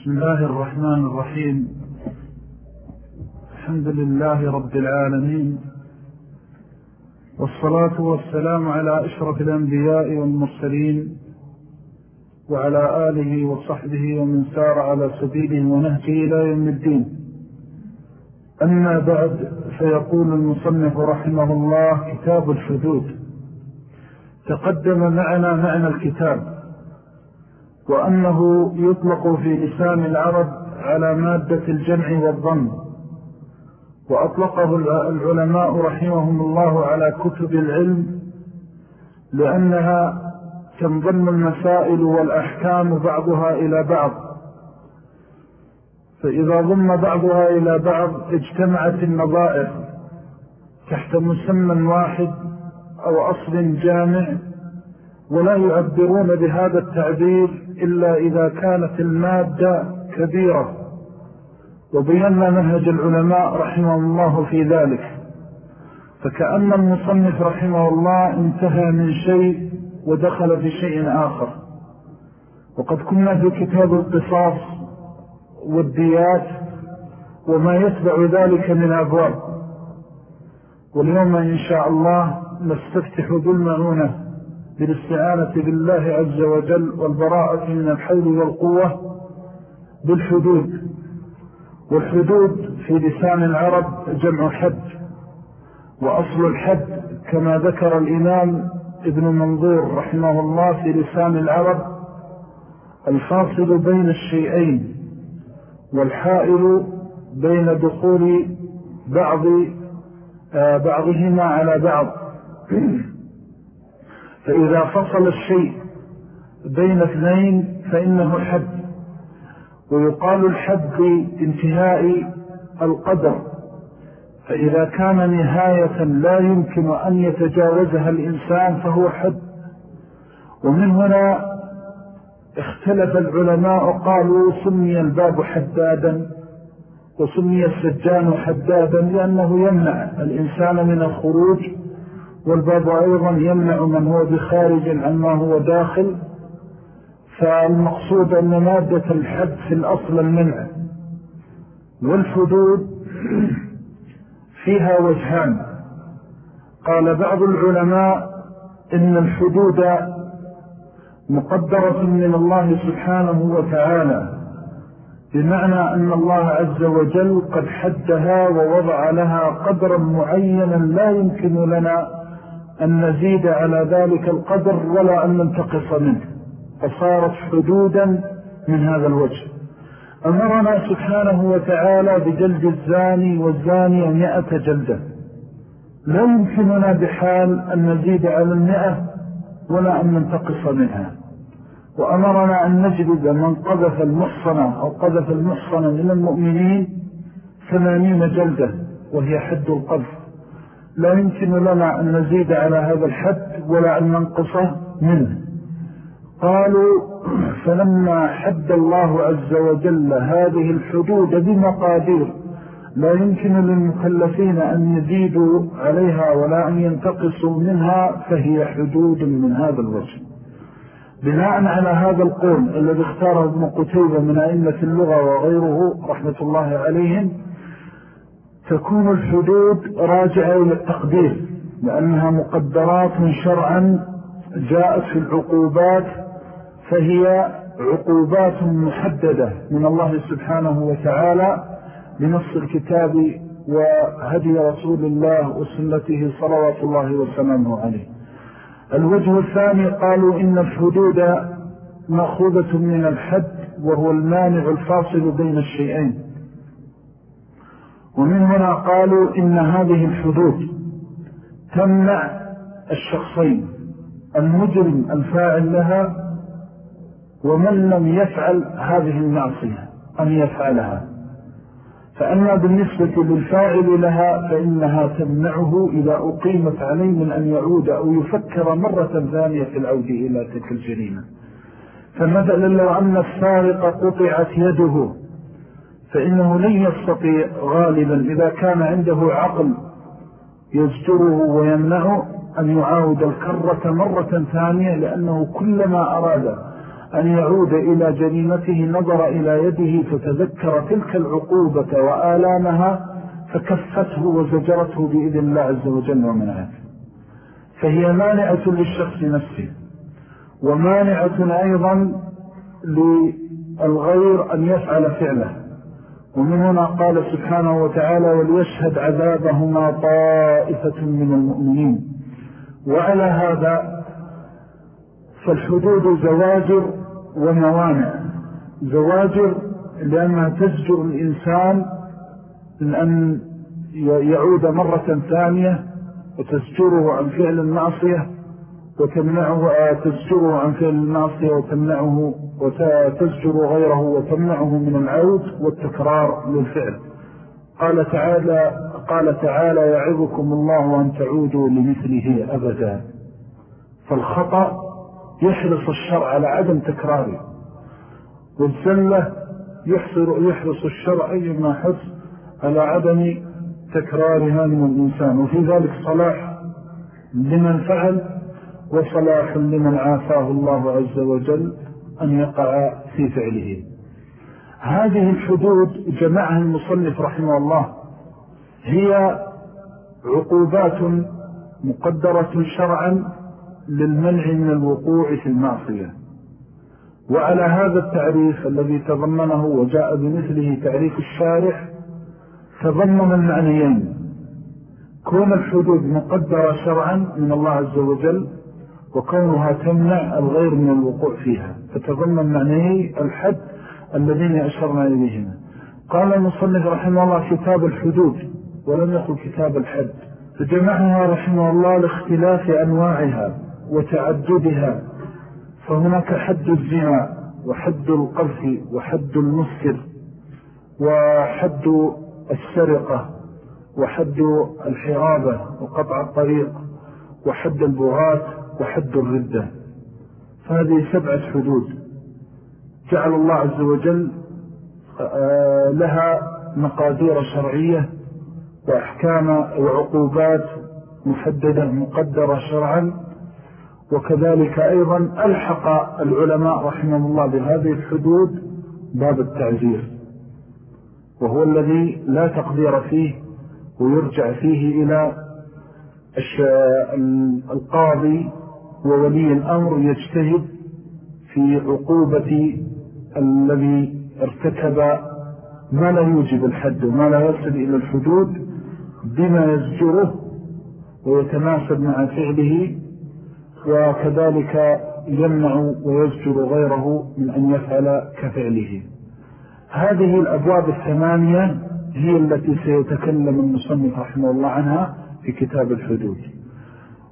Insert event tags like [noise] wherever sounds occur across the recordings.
بسم الله الرحمن الرحيم. الحمد لله رب العالمين. والصلاة والسلام على أشرف الأنبياء والمرسلين وعلى آله وصحبه ومن سار على سبيله ونهجه إلى يوم الدين. أما بعد فيقول المصنف رحمه الله كتاب الحدود. تقدم معنا معنى الكتاب. وأنه يطلق في لسان العرب على مادة الجمع والضم. وأطلقه العلماء رحمهم الله على كتب العلم لأنها تنضم المسائل والأحكام بعضها إلى بعض. فإذا ضم بعضها إلى بعض اجتمعت النظائر تحت مسمى واحد أو أصل جامع ولا يعبرون بهذا التعبير إلا إذا كانت المادة كبيرة. وبينا منهج العلماء رحمه الله في ذلك. فكأن المصنف رحمه الله انتهى من شيء ودخل في شيء آخر. وقد كنا في كتاب القصاص والديات وما يتبع ذلك من أبواب. واليوم إن شاء الله نستفتح بالمعونة بالاستعانة بالله عز وجل والبراءة من الحول والقوة بالحدود والحدود في لسان العرب جمع حد وأصل الحد كما ذكر الإمام ابن منظور رحمه الله في لسان العرب الفاصل بين الشيئين والحائل بين دخول بعض آه، بعضهما على بعض. [clears throat] فإذا فصل الشيء بين اثنين فإنه حد ويقال الحد بانتهاء القدر. فإذا كان نهاية لا يمكن أن يتجاوزها الإنسان فهو حد. ومن هنا اختلف العلماء قالوا سمي الباب حدادا وسمي السجان حدادا لأنه يمنع الإنسان من الخروج والباب أيضا يمنع من هو بخارج عما هو داخل فالمقصود أن مادة الحد في الأصل المنع. والحدود فيها وجهان. قال بعض العلماء إن الحدود مقدرة من الله سبحانه وتعالى بمعنى أن الله عز وجل قد حدها ووضع لها قدرا معينا لا يمكن لنا أن نزيد على ذلك القدر ولا أن ننتقص منه. فصارت حدودا من هذا الوجه. أمرنا سبحانه وتعالى بجلد الزاني والزاني مئة جلدة. لا يمكننا بحال أن نزيد على المئة ولا أن ننتقص منها. وأمرنا أن نجلد من قذف المحصنة أو قذف المحصنة من المؤمنين ثمانين جلدة وهي حد القذف. لا يمكن لنا أن نزيد على هذا الحد ولا أن ننقصه منه. قالوا فلما حد الله عز وجل هذه الحدود بمقادير لا يمكن للمكلفين أن يزيدوا عليها ولا أن ينتقصوا منها فهي حدود من هذا الوجه. بناء على هذا القول الذي اختاره ابن قتيبة من أئمة اللغة وغيره رحمة الله عليهم تكون الحدود راجعة إلى التقدير لأنها مقدرات شرعا جاءت في العقوبات فهي عقوبات محددة من الله سبحانه وتعالى بنص الكتاب وهدي رسول الله وسنته صلوات الله وسلامه عليه. الوجه الثاني قالوا إن الحدود مأخوذة من الحد وهو المانع الفاصل بين الشيئين. ومن هنا قالوا إن هذه الحدود تمنع الشخصين المجرم الفاعل لها ومن لم يفعل هذه المعصية أن يفعلها. فأما بالنسبة للفاعل لها فإنها تمنعه إذا أقيمت عليه من أن يعود أو يفكر مرة ثانية في العود إلى تلك الجريمة. فمثلا لو أن السارق قطعت يده فإنه لن يستطيع غالبا إذا كان عنده عقل يزجره ويمنعه أن يعاود الكرة مرة ثانية لأنه كلما أراد أن يعود إلى جريمته نظر إلى يده فتذكر تلك العقوبة وآلامها فكفته وزجرته بإذن الله عز وجل ومنعته فهي مانعة للشخص نفسه ومانعة أيضا للغير أن يفعل فعله ومن هنا قال سبحانه وتعالى وليشهد عذابهما طائفة من المؤمنين. وعلى هذا فالحدود زواجر وموانع. زواجر لأنها تزجر الإنسان من أن يعود مرة ثانية وتزجره عن فعل المعصية وتمنعه تزجره عن فعل المعصية وتمنعه وتزجر غيره وتمنعه من العود والتكرار للفعل. قال تعالى قال تعالى يعظكم الله أن تعودوا لمثله أبدا. فالخطأ يحرص الشرع على عدم تكراره. والزلة يحرص الشرع أيما حرص على عدم تكرارها من الإنسان. وفي ذلك صلاح لمن فعل وصلاح لمن عافاه الله عز وجل. أن يقع في فعله. هذه الحدود جمعها المصنف رحمه الله. هي عقوبات مقدرة شرعا للمنع من الوقوع في المعصية. وعلى هذا التعريف الذي تضمنه وجاء بمثله تعريف الشارح تضمن المعنيين. كون الحدود مقدرة شرعا من الله عز وجل وكونها تمنع الغير من الوقوع فيها. فتضمن معنيه الحد الذين أشرنا إليهما. قال المصنف رحمه الله كتاب الحدود ولم يقل كتاب الحد. فجمعها رحمه الله لاختلاف أنواعها وتعددها. فهناك حد الزنا وحد القذف وحد المسكر وحد السرقة وحد الحرابة وقطع الطريق وحد البغاة وحد الردة. فهذه سبعة حدود. جعل الله عز وجل آه، لها مقادير شرعية وأحكام وعقوبات محددة مقدرة شرعا. وكذلك أيضا ألحق العلماء رحمه الله بهذه الحدود باب التعزير. وهو الذي لا تقدير فيه ويرجع فيه إلى القاضي وولي الأمر يجتهد في عقوبة الذي ارتكب ما لا يوجب الحد وما لا يصل إلى الحدود بما يزجره ويتناسب مع فعله وكذلك يمنع ويزجر غيره من أن يفعل كفعله. هذه الأبواب الثمانية هي التي سيتكلم المصنف رحمه الله عنها في كتاب الحدود.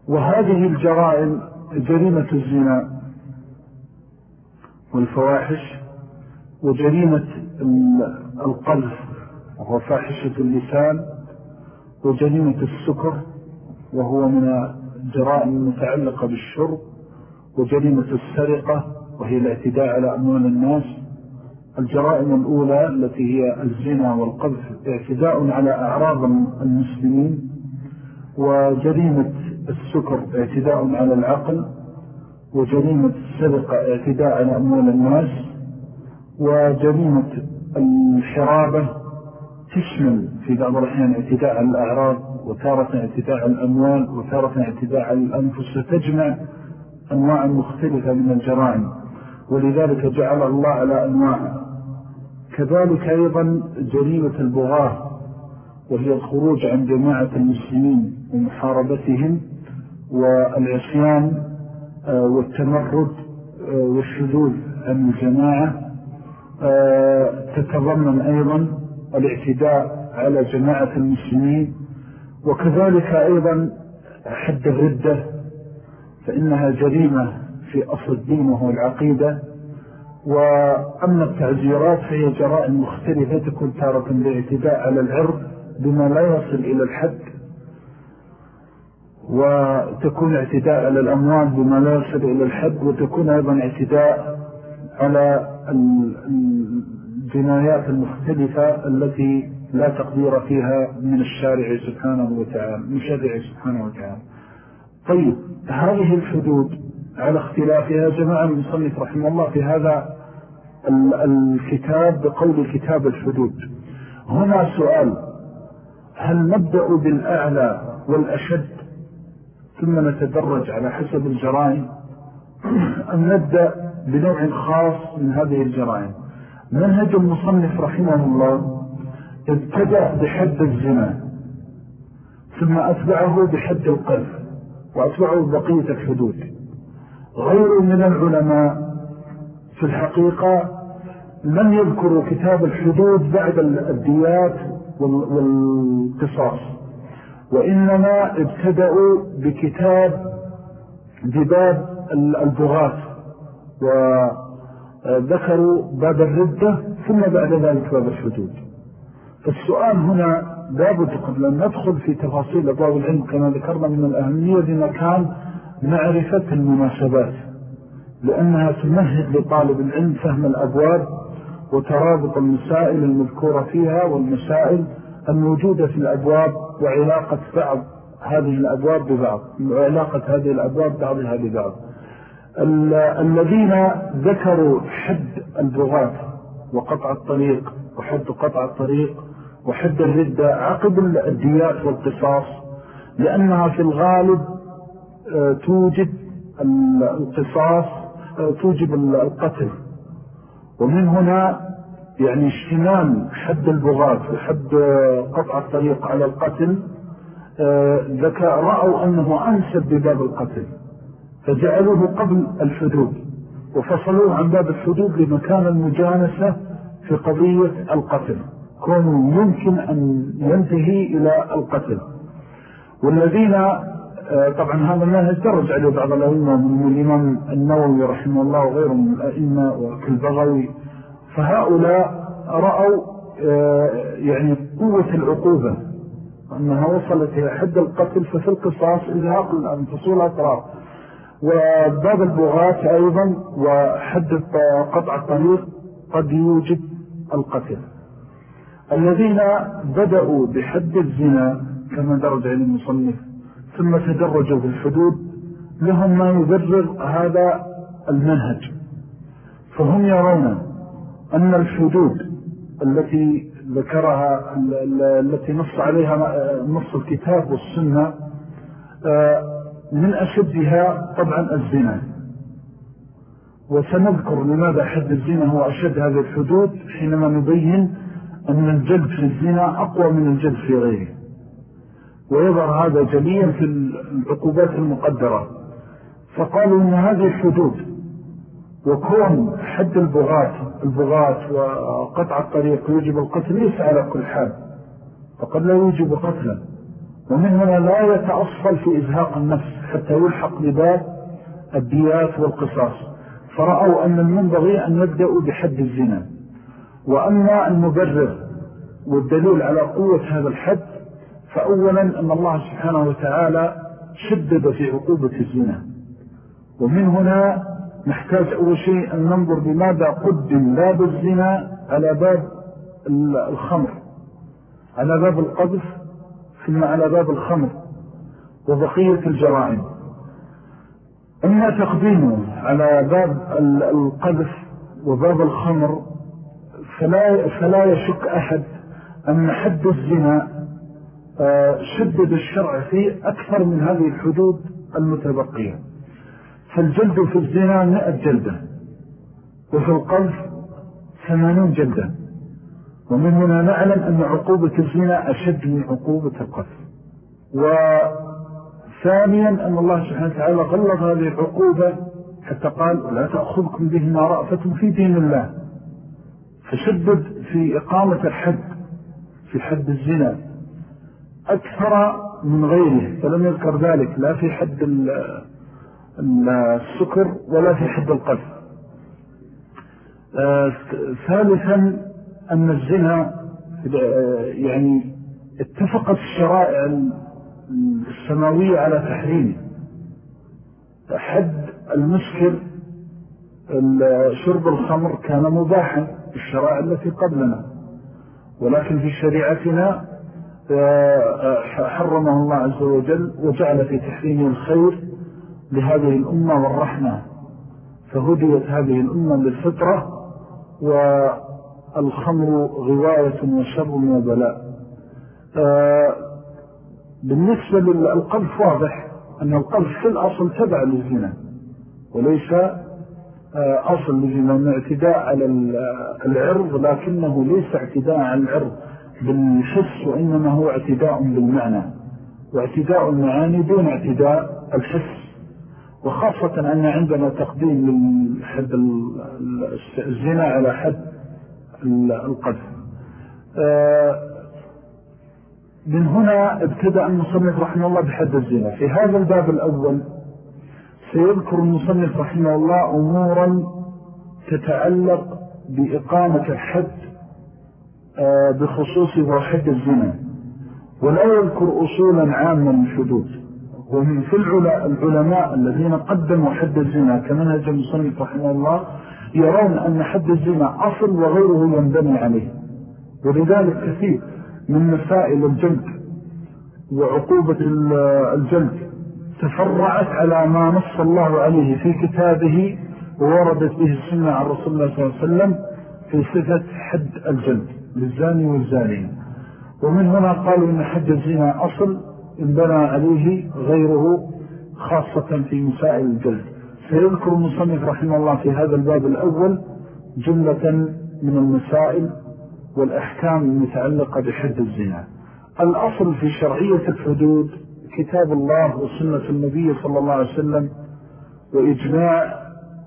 وهذه الجرائم جريمة الزنا والفواحش وجريمة القذف وهو فاحشة اللسان وجريمة السكر وهو من الجرائم المتعلقة بالشرب وجريمة السرقة وهي الاعتداء على أموال الناس. الجرائم الأولى التي هي الزنا والقذف اعتداء على أعراض المسلمين وجريمة السكر اعتداء على العقل وجريمة السرقة اعتداء على أموال الناس وجريمة الحرابة تشمل في بعض الأحيان اعتداء على الأعراض وتارة اعتداء على الأموال وتارة اعتداء على الأنفس فتجمع أنواع مختلفة من الجرائم. ولذلك جعل الله على أنواع. كذلك أيضا جريمة البغاة وهي الخروج عن جماعة المسلمين ومحاربتهم. والعصيان آه، والتمرد آه، والشذوذ عن الجماعة آه، تتضمن أيضا الاعتداء على جماعة المسلمين وكذلك أيضا حد الردة فإنها جريمة في أصل الدين وهو العقيدة. وأما التعزيرات فهي جرائم مختلفة تكون تارة باعتداء على العرض بما لا يصل إلى الحد. وتكون اعتداء على الأموال بما لا يصل إلى الحد وتكون أيضا اعتداء على الجنايات المختلفة التي لا تقدير فيها من الشارع سبحانه وتعالى من شرع سبحانه وتعالى. طيب هذه الحدود على اختلافها جماعة المصنف رحمه الله في هذا الكتاب بقول كتاب الحدود. هنا سؤال هل نبدأ بالأعلى والأشد؟ ثم نتدرج على حسب الجرائم أن نبدأ بنوع خاص من هذه الجرائم. منهج المصنف رحمه الله ابتدأ بحد الزنا ثم أتبعه بحد القذف وأتبعه بقية الحدود. غير من العلماء في الحقيقة لم يذكروا كتاب الحدود بعد الديات والقصاص. وإنما ابتدأوا بكتاب بباب البغاة وذكروا باب الردة ثم بعد ذلك باب الحدود. فالسؤال هنا لابد قبل أن ندخل في تفاصيل أبواب العلم كما ذكرنا من الأهمية لمكان معرفة المناسبات لأنها تمهد لطالب العلم فهم الأبواب وترابط المسائل المذكورة فيها والمسائل الموجودة في الأبواب وعلاقة بعض هذه الأبواب ببعض وعلاقة هذه الأبواب بعضها ببعض. الذين ذكروا حد البغاة وقطع الطريق وحد قطع الطريق وحد الردة عقب الديات والقصاص لأنها في الغالب آه، توجد القصاص آه، توجب القتل. ومن هنا يعني اشتمال حد البغاة وحد قطع الطريق على القتل آه، ذكى رأوا أنه أنسب بباب القتل فجعلوه قبل الحدود وفصلوه عن باب الحدود لمكان المجانسة في قضية القتل كون يمكن أن ينتهي إلى القتل. والذين آه، طبعا هذا النهج درج عليه بعض الأئمة من الإمام النووي رحمه الله وغيره من الأئمة وكالبغوي فهؤلاء رأوا آه، يعني قوة العقوبة أنها وصلت إلى حد القتل ففي القصاص إذهاق الأنفس والأطراف وباب البغاة أيضا وحد قطع الطريق قد يوجد القتل. الذين بدأوا بحد الزنا كما درج عن المصنف ثم تدرجوا في الحدود لهم ما يبرر هذا المنهج. فهم يرون أن الحدود التي ذكرها التي نص عليها نص الكتاب والسنة آه، من أشدها طبعا الزنا. وسنذكر لماذا حد الزنا هو أشد هذه الحدود حينما نبين أن الجلد في الزنا أقوى من الجلد في غيره. ويظهر هذا جليا في العقوبات المقدرة. فقالوا أن هذه الحدود وكون حد البغاة البغاة وقطع الطريق يوجب القتل ليس على كل حال فقد لا يوجب قتلا. ومن هنا لا يتأصل في إزهاق النفس حتى يلحق لباب الديات والقصاص. فرأوا أن المنبغي أن يبدأوا بحد الزنا. وأما المبرر والدليل على قوة هذا الحد فأولا أن الله سبحانه وتعالى شدد في عقوبة الزنا. ومن هنا نحتاج أول شيء أن ننظر بماذا قدم باب الزنا على باب الخمر على باب القذف ثم على باب الخمر وبقية الجرائم. أما تقديمه على باب القذف وباب الخمر فلا, فلا يشك أحد أن حد الزنا آه، شدد الشرع فيه أكثر من هذه الحدود المتبقية. فالجلد في الزنا مئة جلدة وفي القذف ثمانون جلدة. ومن هنا نعلم أن عقوبة الزنا أشد من عقوبة القذف وثانيا أن الله سبحانه وتعالى غلظ هذه العقوبة حتى قال لا تأخذكم بهما رأفة في دين الله. فشدد في إقامة الحد في حد الزنا. أكثر من غيره فلم يذكر ذلك لا في حد السكر ولا في حد القذف آه، ثالثا أن الزنا يعني اتفقت الشرائع السماوية على تحريمه. حد المسكر شرب الخمر كان مباحا في الشرائع التي قبلنا. ولكن في شريعتنا آه، حرمه الله عز وجل وجعل في تحريم الخير لهذه الأمة والرحمة. فهديت هذه الأمة للفطرة والخمر غواية وشر وبلاء. آه، بالنسبة للقذف واضح أن القذف في الأصل تبع للزنا وليس آه، أصل لزنا اعتداء على العرض لكنه ليس اعتداء على العرض بالحس وإنما هو اعتداء بالمعنى واعتداء المعاني دون اعتداء الحس. وخاصة أن عندنا تقديم حد الزنا على حد القذف. آه، من هنا ابتدأ المصنف رحمه الله بحد الزنا. في هذا الباب الأول سيذكر المصنف رحمه الله أمورا تتعلق بإقامة الحد آه، بخصوص حد الزنا ولا يذكر أصولا عامة للحدود ومن في العلماء الذين قدموا حد الزنا كمنهج المصنف رحمه الله يرون أن حد الزنا أصل وغيره ينبني عليه. ولذلك كثير من مسائل الجلد وعقوبة الجلد تفرعت على ما نص الله عليه في كتابه ووردت به السنة عن رسول الله صلى الله عليه وسلم في صفة حد الجلد للزاني والزاني ومن هنا قالوا إن حد الزنا أصل انبنى عليه غيره خاصة في مسائل الجلد. سيذكر المصنف رحمه الله في هذا الباب الأول جملة من المسائل والأحكام المتعلقة بحد الزنا. الأصل في شرعية الحدود كتاب الله وسنة النبي صلى الله عليه وسلم وإجماع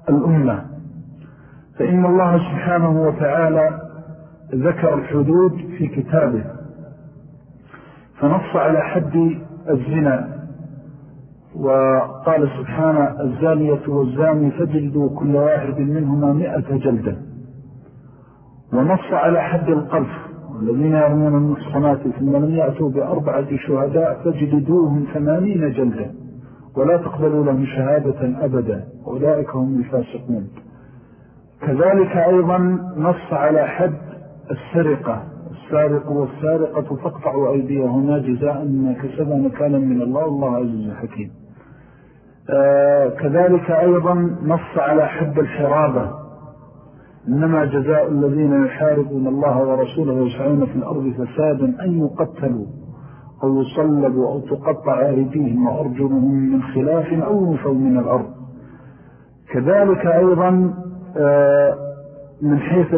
الأمة. فإن الله سبحانه وتعالى ذكر الحدود في كتابه. فنص على حد الزنا. وقال سبحانه الزانية والزاني فجلدوا كل واحد منهما مئة جلدة. ونص على حد القذف الذين يرمون المحصنات ثم لم يأتوا بأربعة شهداء فجلدوهم ثمانين جلدة. ولا تقبلوا لهم شهادة أبدا. أولئك هم الفاسقون. كذلك أيضا نص على حد السرقة. السارق والسارقة فاقطعوا أيديهما جزاء ما كسبا نكالا من الله. الله عزيز الحكيم آه كذلك أيضا نص على حد الحرابة. إنما جزاء الذين يحاربون الله ورسوله ويسعون في الأرض فسادا أن يقتلوا أو يصلبوا أو تقطع أيديهم وأرجلهم من خلاف أو ينفوا من الأرض. كذلك أيضا آه، من حيث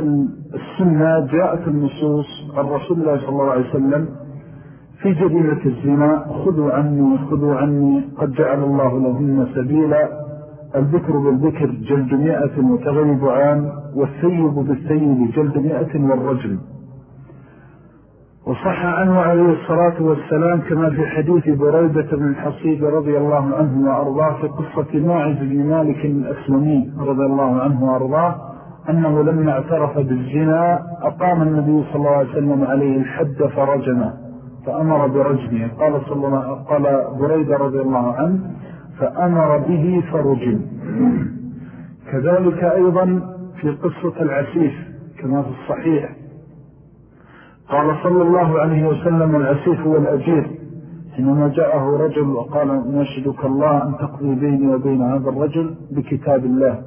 السنة جاءت النصوص عن رسول الله صلى الله عليه وسلم في جريمة الزنا خذوا عني خذوا عني قد جعل الله لهن سبيلا. الذكر بالذكر جلد مئة وتغيب عام والسيب بالسيب جلد مئة والرجل. وصح عنه عليه الصلاة والسلام كما في حديث بريدة بن الحصيب رضي الله عنه وأرضاه في قصة ماعز بن مالك الأسلمي رضي الله عنه وأرضاه أنه لما اعترف بالزنا أقام النبي صلى الله عليه وسلم عليه الحد فرجمه فأمر برجمه. قال, صلى الله قال بريدة رضي الله عنه فأمر به فرجم. كذلك أيضا في قصة العسيف كما في الصحيح. قال صلى الله عليه وسلم العسيف هو الأجير. حينما جاءه رجل وقال نشدك الله أن تقضي بيني وبين هذا الرجل بكتاب الله.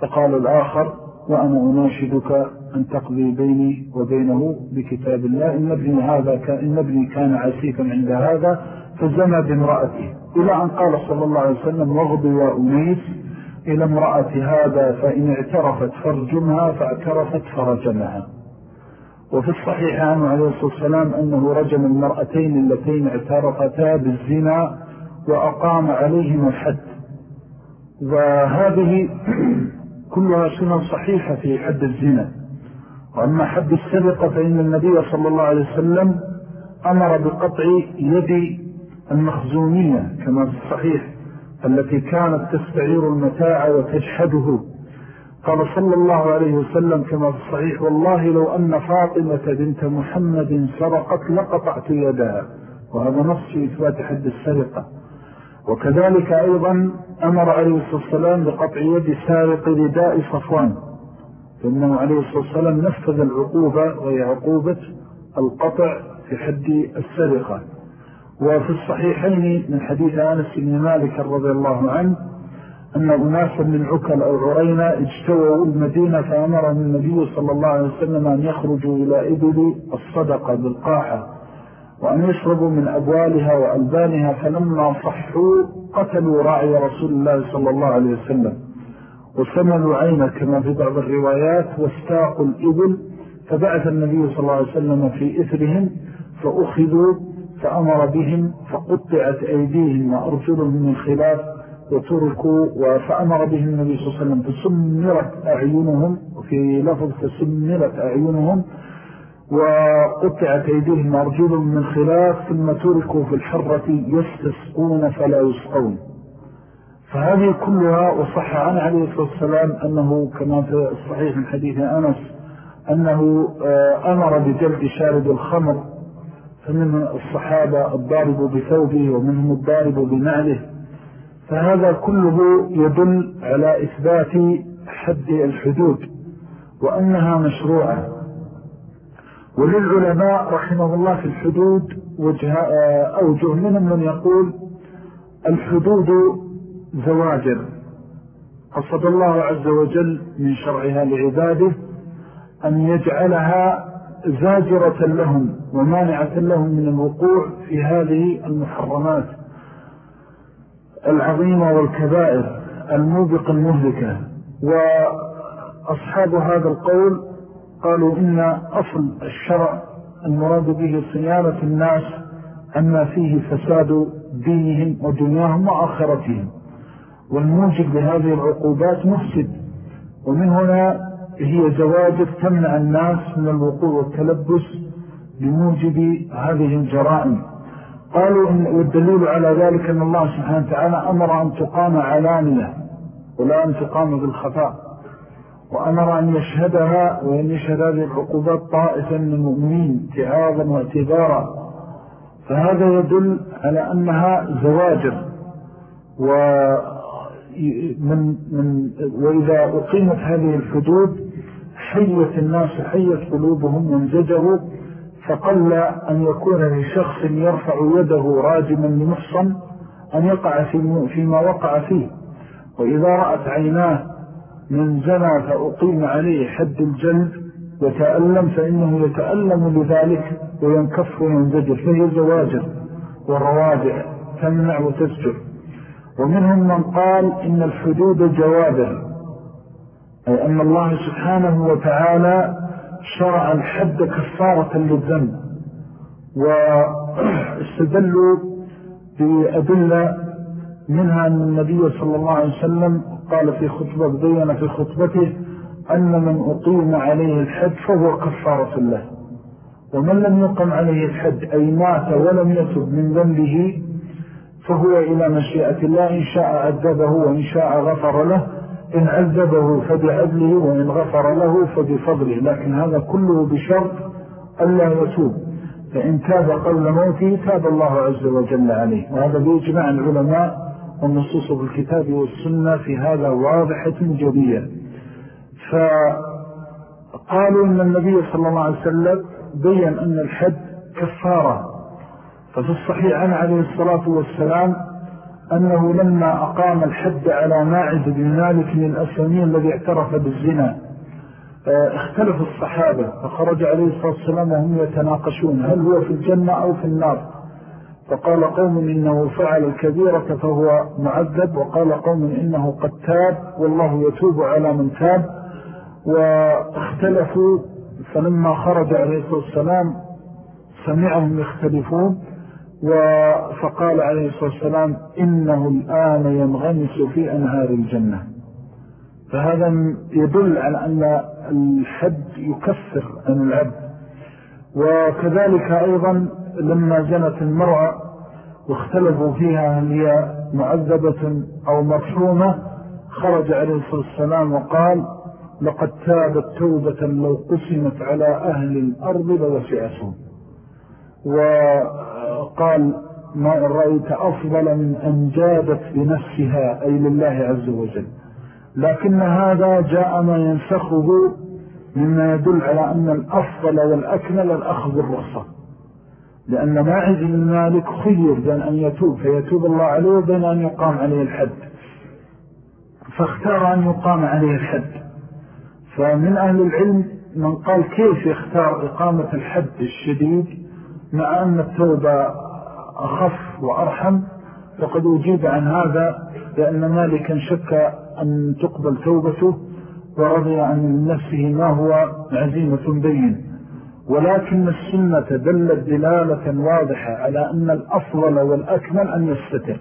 فقال الآخر وأنا أناشدك أن تقضي بيني وبينه بكتاب الله. إن ابني, هذا كان إن ابني كان عسيفا عند هذا فزنى بامرأته إلى أن قال صلى الله عليه وسلم واغضي وأنيس إلى امرأة هذا فإن اعترفت فرجمها فاعترفت فرجمها. وفي الصحيح عنه عليه الصلاة والسلام أنه رجم المرأتين اللتين اعترفتا بالزنا وأقام عليهم الحد. وهذه كلها سنة صحيحة في حد الزنا. وأما حد السرقة فإن النبي صلى الله عليه وسلم أمر بقطع يد المخزومية كما في الصحيح التي كانت تستعير المتاع وتجحده قال صلى الله عليه وسلم كما في الصحيح والله لو أن فاطمة بنت محمد سرقت لقطعت يدها. وهذا نص في إثبات حد السرقة. وكذلك أيضا أمر عليه الصلاة والسلام بقطع يد سارق رداء صفوان. فإنه عليه الصلاة والسلام نفذ العقوبة وهي عقوبة القطع في حد السرقة. وفي الصحيحين من حديث آنس بن مالك رضي الله عنه أن أناسا من عكل أو عرينة اجتووا المدينة فأمرهم النبي صلى الله عليه وسلم أن يخرجوا إلى إبل الصدقة بالقاحة وأن يشربوا من أبوالها وألبانها فلما صحوا قتلوا راعي رسول الله صلى الله عليه وسلم وسملوا عينه كما في بعض الروايات واستاقوا الإبل فبعث النبي صلى الله عليه وسلم في إثرهم فأخذوا فأمر بهم فقطعت أيديهم وأرجلهم من خلاف وتركوا فأمر بهم النبي صلى الله عليه وسلم فسمرت أعينهم وفي لفظ فسمرت أعينهم وقطعت أيديهم وأرجلهم من خلاف ثم تركوا في الحرة يستسقون فلا يسقون. فهذه كلها وصح عن عليه الصلاة والسلام أنه كما في الصحيح من حديث أنس أنه آه، أمر بجلد شارب الخمر فمن الصحابة الضارب بثوبه ومنهم الضارب بنعله فهذا كله يدل على إثبات حد الحدود وأنها مشروعة. وللعلماء رحمه الله في الحدود وجه آه، أوجه منهم من يقول الحدود زواجر. قصد الله عز وجل من شرعها لعباده أن يجعلها زاجرة لهم ومانعة لهم من الوقوع في هذه المحرمات العظيمة والكبائر الموبق المهلكة. وأصحاب هذا القول قالوا إن أصل الشرع المراد به صيانة الناس عما فيه فساد دينهم ودنياهم وآخرتهم. والموجب لهذه العقوبات مفسد ومن هنا هي زواجر تمنع الناس من الوقوع والتلبس بموجب هذه الجرائم. قالوا إن والدليل على ذلك أن الله سبحانه وتعالى أمر أن تقام علانية ولا أن تقام بالخفاء وأمر أن يشهدها وأن يشهد هذه العقوبات طائفا من المؤمنين اتعاظا واعتبارا. فهذا يدل على أنها زواجر. ومن من وإذا أقيمت هذه الحدود حيت الناس حيت قلوبهم وانزجروا فقل أن يكون لشخص يرفع يده راجما لمحصن أن يقع فيما وقع فيه. وإذا رأت عيناه من زنا فأقيم عليه حد الجلد وتألم فإنه يتألم لذلك وينكف وينزجر فهي زواجر والروادع تمنع وتسجر ومنهم من قال إن الحدود جوابر أي أن الله سبحانه وتعالى شرع الحد كفارة للذنب واستدلوا بأدلة منها أن النبي صلى الله عليه وسلم قال في خطبة بيّن في خطبته أن من أقيم عليه الحد فهو كفارة له. ومن لم يقم عليه الحد أي مات ولم يتب من ذنبه فهو إلى مشيئة الله إن شاء عذبه وإن شاء غفر له. إن عذبه فبعدله وإن غفر له فبفضله. لكن هذا كله بشرط ألا يتوب. فإن تاب قبل موته تاب الله عز وجل عليه. وهذا بإجماع العلماء والنصوص بالكتاب والسنة في هذا واضحة جدية فقالوا أن النبي صلى الله عليه وسلم بيّن أن الحد كفارة. ففي الصحيح عن عليه الصلاة والسلام أنه لما أقام الحد على ماعز بن مالك من الأسلمين الذي اعترف بالزنا آه، اختلف الصحابة فخرج عليه الصلاة والسلام وهم يتناقشون هل هو في الجنة أو في النار. فقال قوم إنه فعل الكبيرة فهو معذب وقال قوم إنه قد تاب والله يتوب على من تاب. واختلفوا فلما خرج عليه الصلاة والسلام سمعهم يختلفون فقال عليه الصلاة والسلام إنه الآن ينغمس في أنهار الجنة. فهذا يدل على أن الحد يكفر عن العبد. وكذلك أيضا لما زنت المرأة واختلفوا فيها هل هي معذبة أو مرحومة خرج عليه الصلاة والسلام وقال لقد تابت توبة لو قسمت على أهل الأرض لوسعتهم. وقال ما رأيت أفضل من أن جادت بنفسها أي لله عز وجل. لكن هذا جاء ما ينسخه مما يدل على أن الأفضل والأكمل الأخذ الرخصة لأن ماعز المالك خير بين أن يتوب فيتوب الله عليه وبين أن يقام عليه الحد. فاختار أن يقام عليه الحد. فمن أهل العلم من قال كيف يختار إقامة الحد الشديد؟ مع أن التوبة أخف وأرحم فقد أجيب عن هذا لأن مالكا شك أن تقبل توبته ورضي عن نفسه ما هو عزيمة بين. ولكن السنة دلت دلالة واضحة على أن الأفضل والأكمل أن يستتر.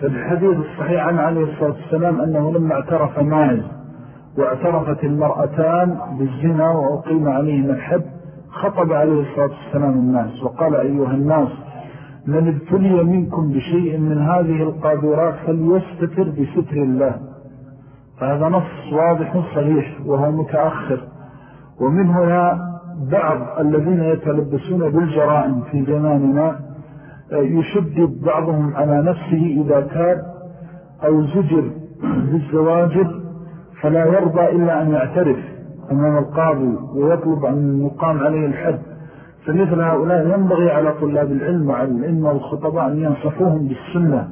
فالحديث الصحيح عن عليه الصلاة والسلام أنه لما اعترف ماعز واعترفت المرأتان بالزنا وأقيم عليهم الحد خطب عليه الصلاة والسلام الناس وقال أيها الناس من ابتلي منكم بشيء من هذه القادرات فليستتر بستر الله. فهذا نص واضح صريح وهو متأخر. ومن هنا بعض الذين يتلبسون بالجرائم في زماننا يشدد بعضهم على نفسه إذا تاب أو زجر بالزواجر فلا يرضى إلا أن يعترف أمام القاضي ويطلب أن يقام عليه الحد. فمثل هؤلاء ينبغي على طلاب العلم وعلى العلم والخطباء أن ينصفوهم بالسنة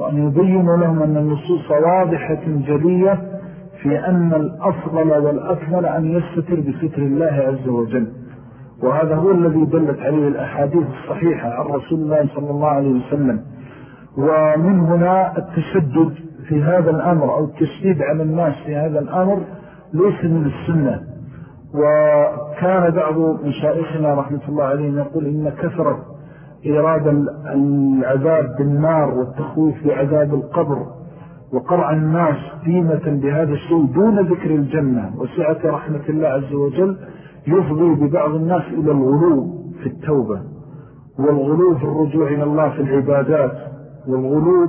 وأن يبينوا لهم أن النصوص واضحة جلية في أن الأفضل والأكمل أن يستتر بستر الله عز وجل. وهذا هو الذي دلت عليه الأحاديث الصحيحة عن رسول الله صلى الله عليه وسلم. ومن هنا التشدد في هذا الأمر أو التشديد على الناس في هذا الأمر ليس من السنة. وكان بعض مشائخنا رحمة الله عليه يقول إن كثرة إرادة العذاب بالنار والتخويف بعذاب القبر وقرع الناس قيمة بهذا الشيء دون ذكر الجنة. وسعة رحمة الله عز وجل يفضي ببعض الناس إلى الغلو في التوبة والغلو في الرجوع إلى الله في العبادات والغلو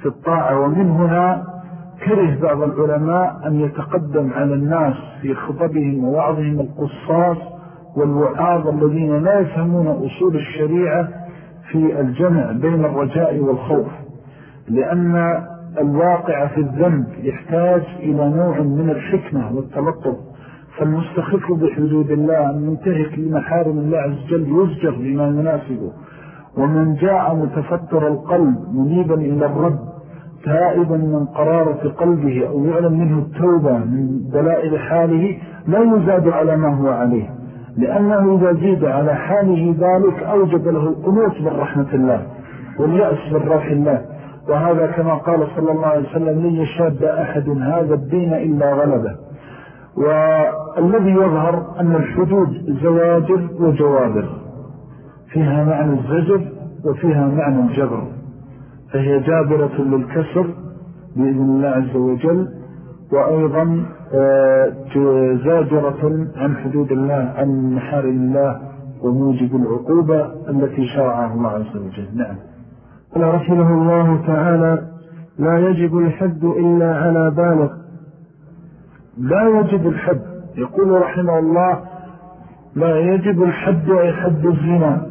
في الطاعة. ومن هنا كره بعض العلماء أن يتقدم على الناس في خطبهم ووعظهم القصاص والوعاظ الذين لا يفهمون أصول الشريعة في الجمع بين الرجاء والخوف. لأن الواقع في الذنب يحتاج إلى نوع من الحكمة والتلطف. فالمستخف بحدود الله المنتهك لمحارم الله عز وجل يزجر بما يناسبه. ومن جاء متفتر القلب منيبا إلى الرب تائبا من قرارة قلبه أو يعلم منه التوبة من دلائل حاله لا يزاد على ما هو عليه. لأنه إذا زيد على حاله ذلك أوجب له القنوط من رحمة الله واليأس من روح الله. وهذا كما قال صلى الله عليه وسلم لن يشاد أحد هذا الدين إلا غلبه. والذي يظهر أن الحدود زواجر وجوابر فيها معنى الزجر وفيها معنى الجبر فهي جابرة للكسر بإذن الله عز وجل وأيضا آه، زاجرة عن حدود الله عن محارم الله وموجب العقوبة التي شرعها الله عز وجل. نعم. قال رحمه الله تعالى لا يجب الحد إلا على بالغ. لا يجب الحد. يقول رحمه الله لا يجب الحد أي حد الزنا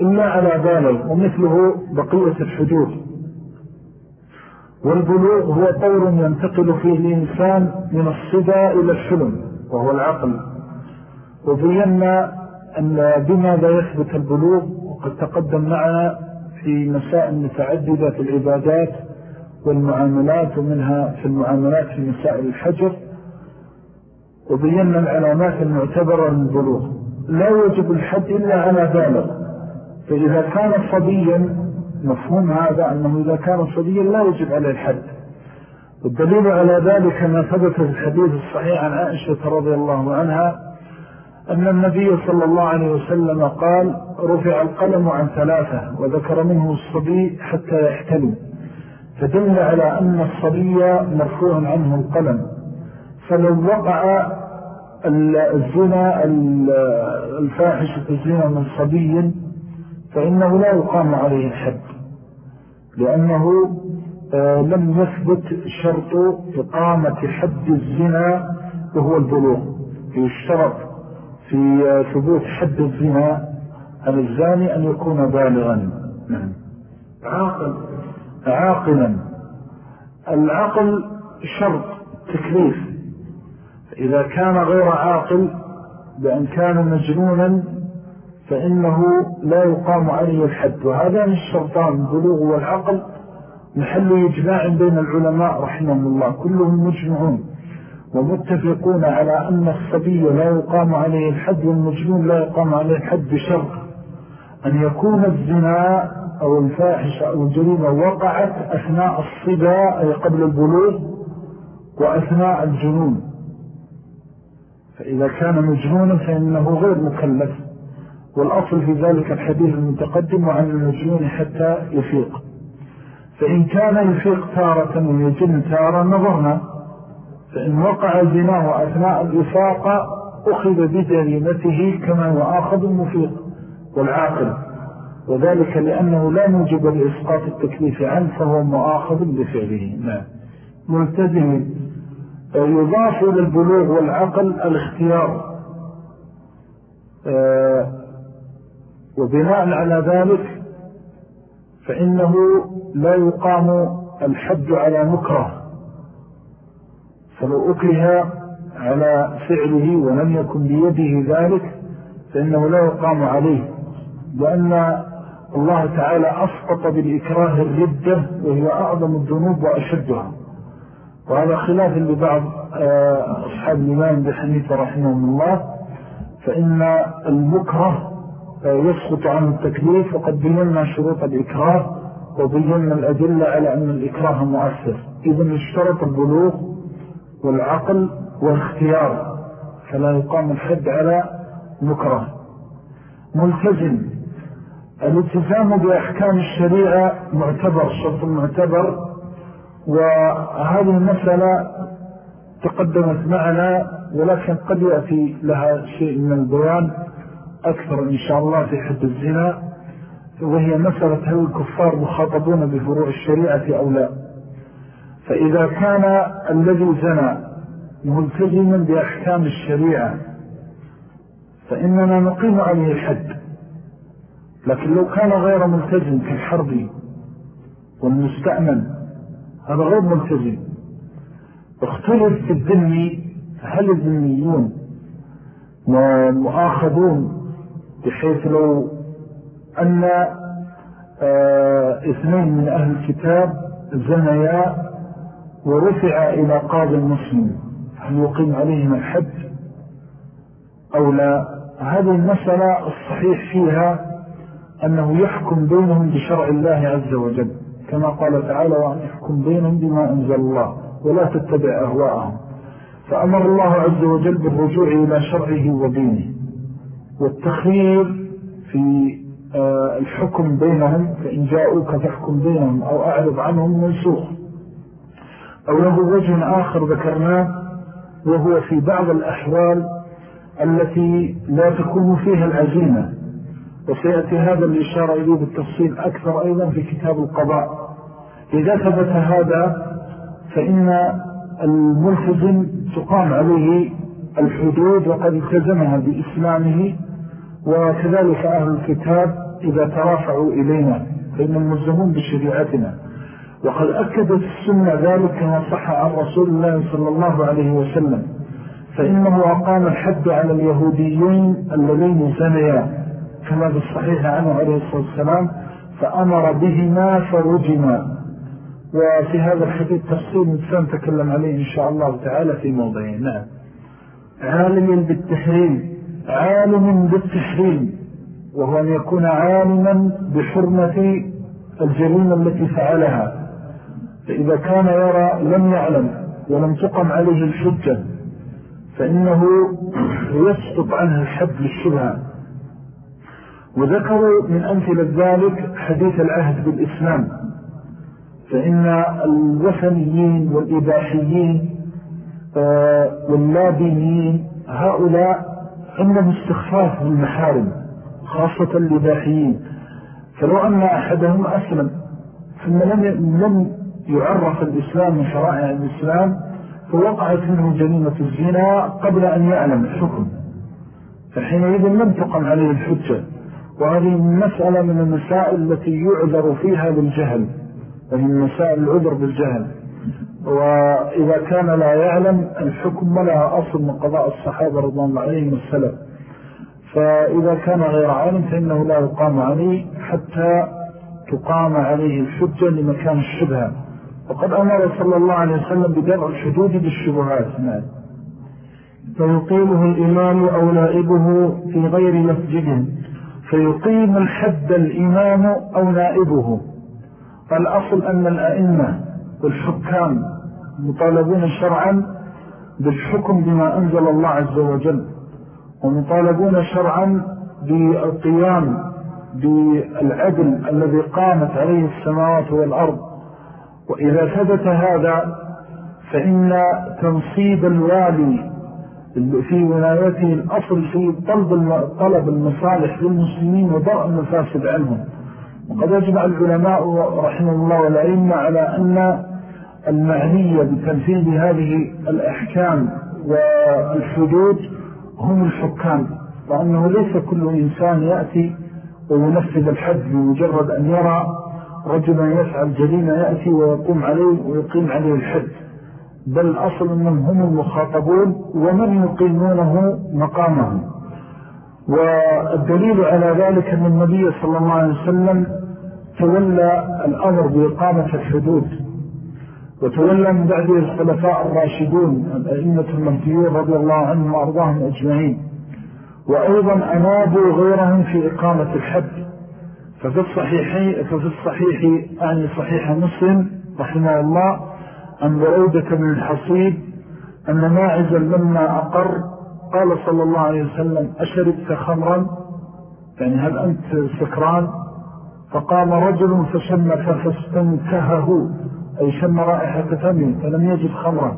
إلا على بالغ. ومثله بقية الحدود. والبلوغ هو طور ينتقل فيه الإنسان من الصدى إلى الحلم وهو العقل. وبينا أن بماذا يثبت البلوغ؟ وقد تقدم معنا في مسائل متعددة في العبادات والمعاملات ومنها في المعاملات في مسائل الحجر وبينا العلامات المعتبرة للبلوغ لا يجب الحد إلا على بالغ. فإذا كان صبيا مفهوم هذا أنه إذا كان صبيا لا يجب عليه الحد والدليل على ذلك ما ثبت في الحديث الصحيح عن عائشة رضي الله عنها أن النبي صلى الله عليه وسلم قال رفع القلم عن ثلاثة وذكر منه الصبي حتى يحتلم فدل على أن الصبي مرفوع عنه القلم. فلو وقع الزنا الفاحشة الزنا من صبي فإنه لا يقام عليه الحد. لأنه آه، لم يثبت شرط إقامة حد الزنا وهو البلوغ. الشرط في ثبوت حد الزنا عن الزاني أن يكون بالغا. نعم. عاقل عاقلا. العقل شرط تكليف. إذا كان غير عاقل بأن كان مجنونا فإنه لا يقام عليه الحد. وهذا الشرطان البلوغ والعقل محل يجماع بين العلماء رحمهم الله. كلهم مجمعون ومتفقون على أن الصبي لا يقام عليه الحد والمجنون لا يقام عليه الحد بشرط أن يكون الزنا أو الفاحشة أو الجريمة وقعت أثناء الصبا أي قبل البلوغ وأثناء الجنون. فإذا كان مجنونا فإنه غير مكلف. والأصل في ذلك الحديث المتقدم عن المجنون حتى يفيق. فإن كان يفيق تارة ويجن تارة نظرنا فإن وقع زناه أثناء الإفاقة أخذ بجريمته كما يؤاخذ المفيق والعاقل. وذلك لأنه لا موجب لإسقاط التكليف عنه فهو مؤاخذ بفعله نعم. ملتزم يضاف للبلوغ والعقل الاختيار. آه، وبناء على ذلك فإنه لا يقام الحد على مكره فلو أكره على فعله ولم يكن بيده ذلك فإنه لا يقام عليه لأن الله تعالى أسقط بالإكراه الردة وهي أعظم الذنوب وأشدها. وهذا خلاف لبعض آه، أصحاب الإمام بحنيفة رحمه الله فإن المكره آه، يسقط عنه التكليف وقد بينا شروط الإكراه وبينا الأدلة على أن الإكراه مؤثر. إذن اشترط البلوغ والعقل والاختيار فلا يقام الحد على مكره. ملتزم. الالتزام بأحكام الشريعة معتبر شرط معتبر. وهذه المسألة تقدمت معنا ولكن قد يأتي لها شيء من البيان أكثر إن شاء الله في حد الزنا وهي مسألة هل الكفار مخاطبون بفروع الشريعة أو لا. فإذا كان الذي زنى ملتزما بأحكام الشريعة فإننا نقيم عليه الحد لكن لو كان غير ملتزم كالحرب والمستأمن هذا غير ملتزم. اختلف في الذني هل الذنيون مؤاخذون بحيث لو أن آه، اثنين من أهل الكتاب زنيا ورفع إلى قاضي المسلم هل يقيم عليهم الحد أو لا. هذه المسألة الصحيح فيها أنه يحكم بينهم بشرع الله عز وجل كما قال تعالى وأن يحكم بينهم بما أنزل الله ولا تتبع أهواءهم. فأمر الله عز وجل بالرجوع إلى شرعه ودينه والتخيير في آه، الحكم بينهم فإن جاءوك فاحكم بينهم أو أعرض عنهم منسوخ. أو له وجه آخر ذكرناه وهو في بعض الأحوال التي لا تكون فيها العزيمة وسيأتي هذا الإشارة إليه بالتفصيل أكثر أيضا في كتاب القضاء. إذا ثبت هذا فإن الملتزم تقام عليه الحدود وقد التزمها بإسلامه وكذلك أهل الكتاب إذا ترافعوا إلينا فإن الملزمون بشريعتنا. وقد أكدت السنة ذلك كما صح عن رسول الله صلى الله عليه وسلم فإنه أقام الحد على اليهوديين الذين زنيا كما في الصحيح عنه عليه الصلاة والسلام فأمر بهما فرجما. وفي هذا الحديث تفصيل نتفهم تكلم عليه إن شاء الله تعالى في موضعين نعم. عالم بالتحريم عالم بالتحريم وهو أن يكون عالما بحرمة الجريمة التي فعلها. فإذا كان يرى لم يعلم ولم تقم عليه الحجة فإنه يسقط عنه الحد للشبهة. وذكروا من أمثلة ذلك حديث العهد بالإسلام فإن الوثنيين والإباحيين آه، واللابيين هؤلاء عندهم استخفاف بالمحارم خاصة الإباحيين. فلو أن أحدهم أسلم ثم لم لم يعرف الإسلام من شرائع الإسلام فوقعت منه جريمة الزنا قبل أن يعلم الحكم. فحينئذ لم تقم عليه الحجة وهذه المسألة من المسائل التي يعذر فيها بالجهل وهي مسائل العذر بالجهل. وإذا كان لا يعلم الحكم ولا أصل من قضاء الصحابة رضوان الله عليهم السلام فإذا كان غير عالم فإنه لا يقام عليه حتى تقام عليه الحجة لمكان الشبهة. وقد أمر صلى الله عليه وسلم بدرع الحدود بالشبهات. نعم. فيقيمه الإمام أو نائبه في غير مسجد. فيقيم الحد الإمام أو نائبه. فالأصل أن الأئمة والحكام مطالبون شرعا بالحكم بما أنزل الله عز وجل ومطالبون شرعا بالقيام بالعدل الذي قامت عليه السماوات والأرض. وإذا ثبت هذا فإن تنصيب الوالي في ولايته الأصل في طلب طلب المصالح للمسلمين ودرء المفاسد عنهم. وقد أجمع العلماء رحمه الله والأئمة على أن المعنية بتنفيذ هذه الأحكام والحدود هم الحكام وأنه ليس كل إنسان يأتي وينفذ الحد بمجرد أن يرى رجلا يفعل جريمة يأتي ويقوم عليه ويقيم عليه الحد. بل الأصل أنهم هم المخاطبون ومن يقيمونه مقامهم. والدليل على ذلك أن النبي صلى الله عليه وسلم تولى الأمر بإقامة الحدود. وتولى من بعد الخلفاء الراشدون الأئمة المهديون رضي الله عنهم وأرضاهم أجمعين. وأيضا أنابوا غيرهم في إقامة الحد. ففي الصحيح, ففي الصحيح يعني صحيح مسلم رحمه الله أن برودة من الحصيب أن ماعزا لما أقر قال صلى الله عليه وسلم أشربت خمرا يعني هل أنت سكران؟ فقام رجل فشم فاستنتهه أي شم رائحة فمه فلم يجد خمرا.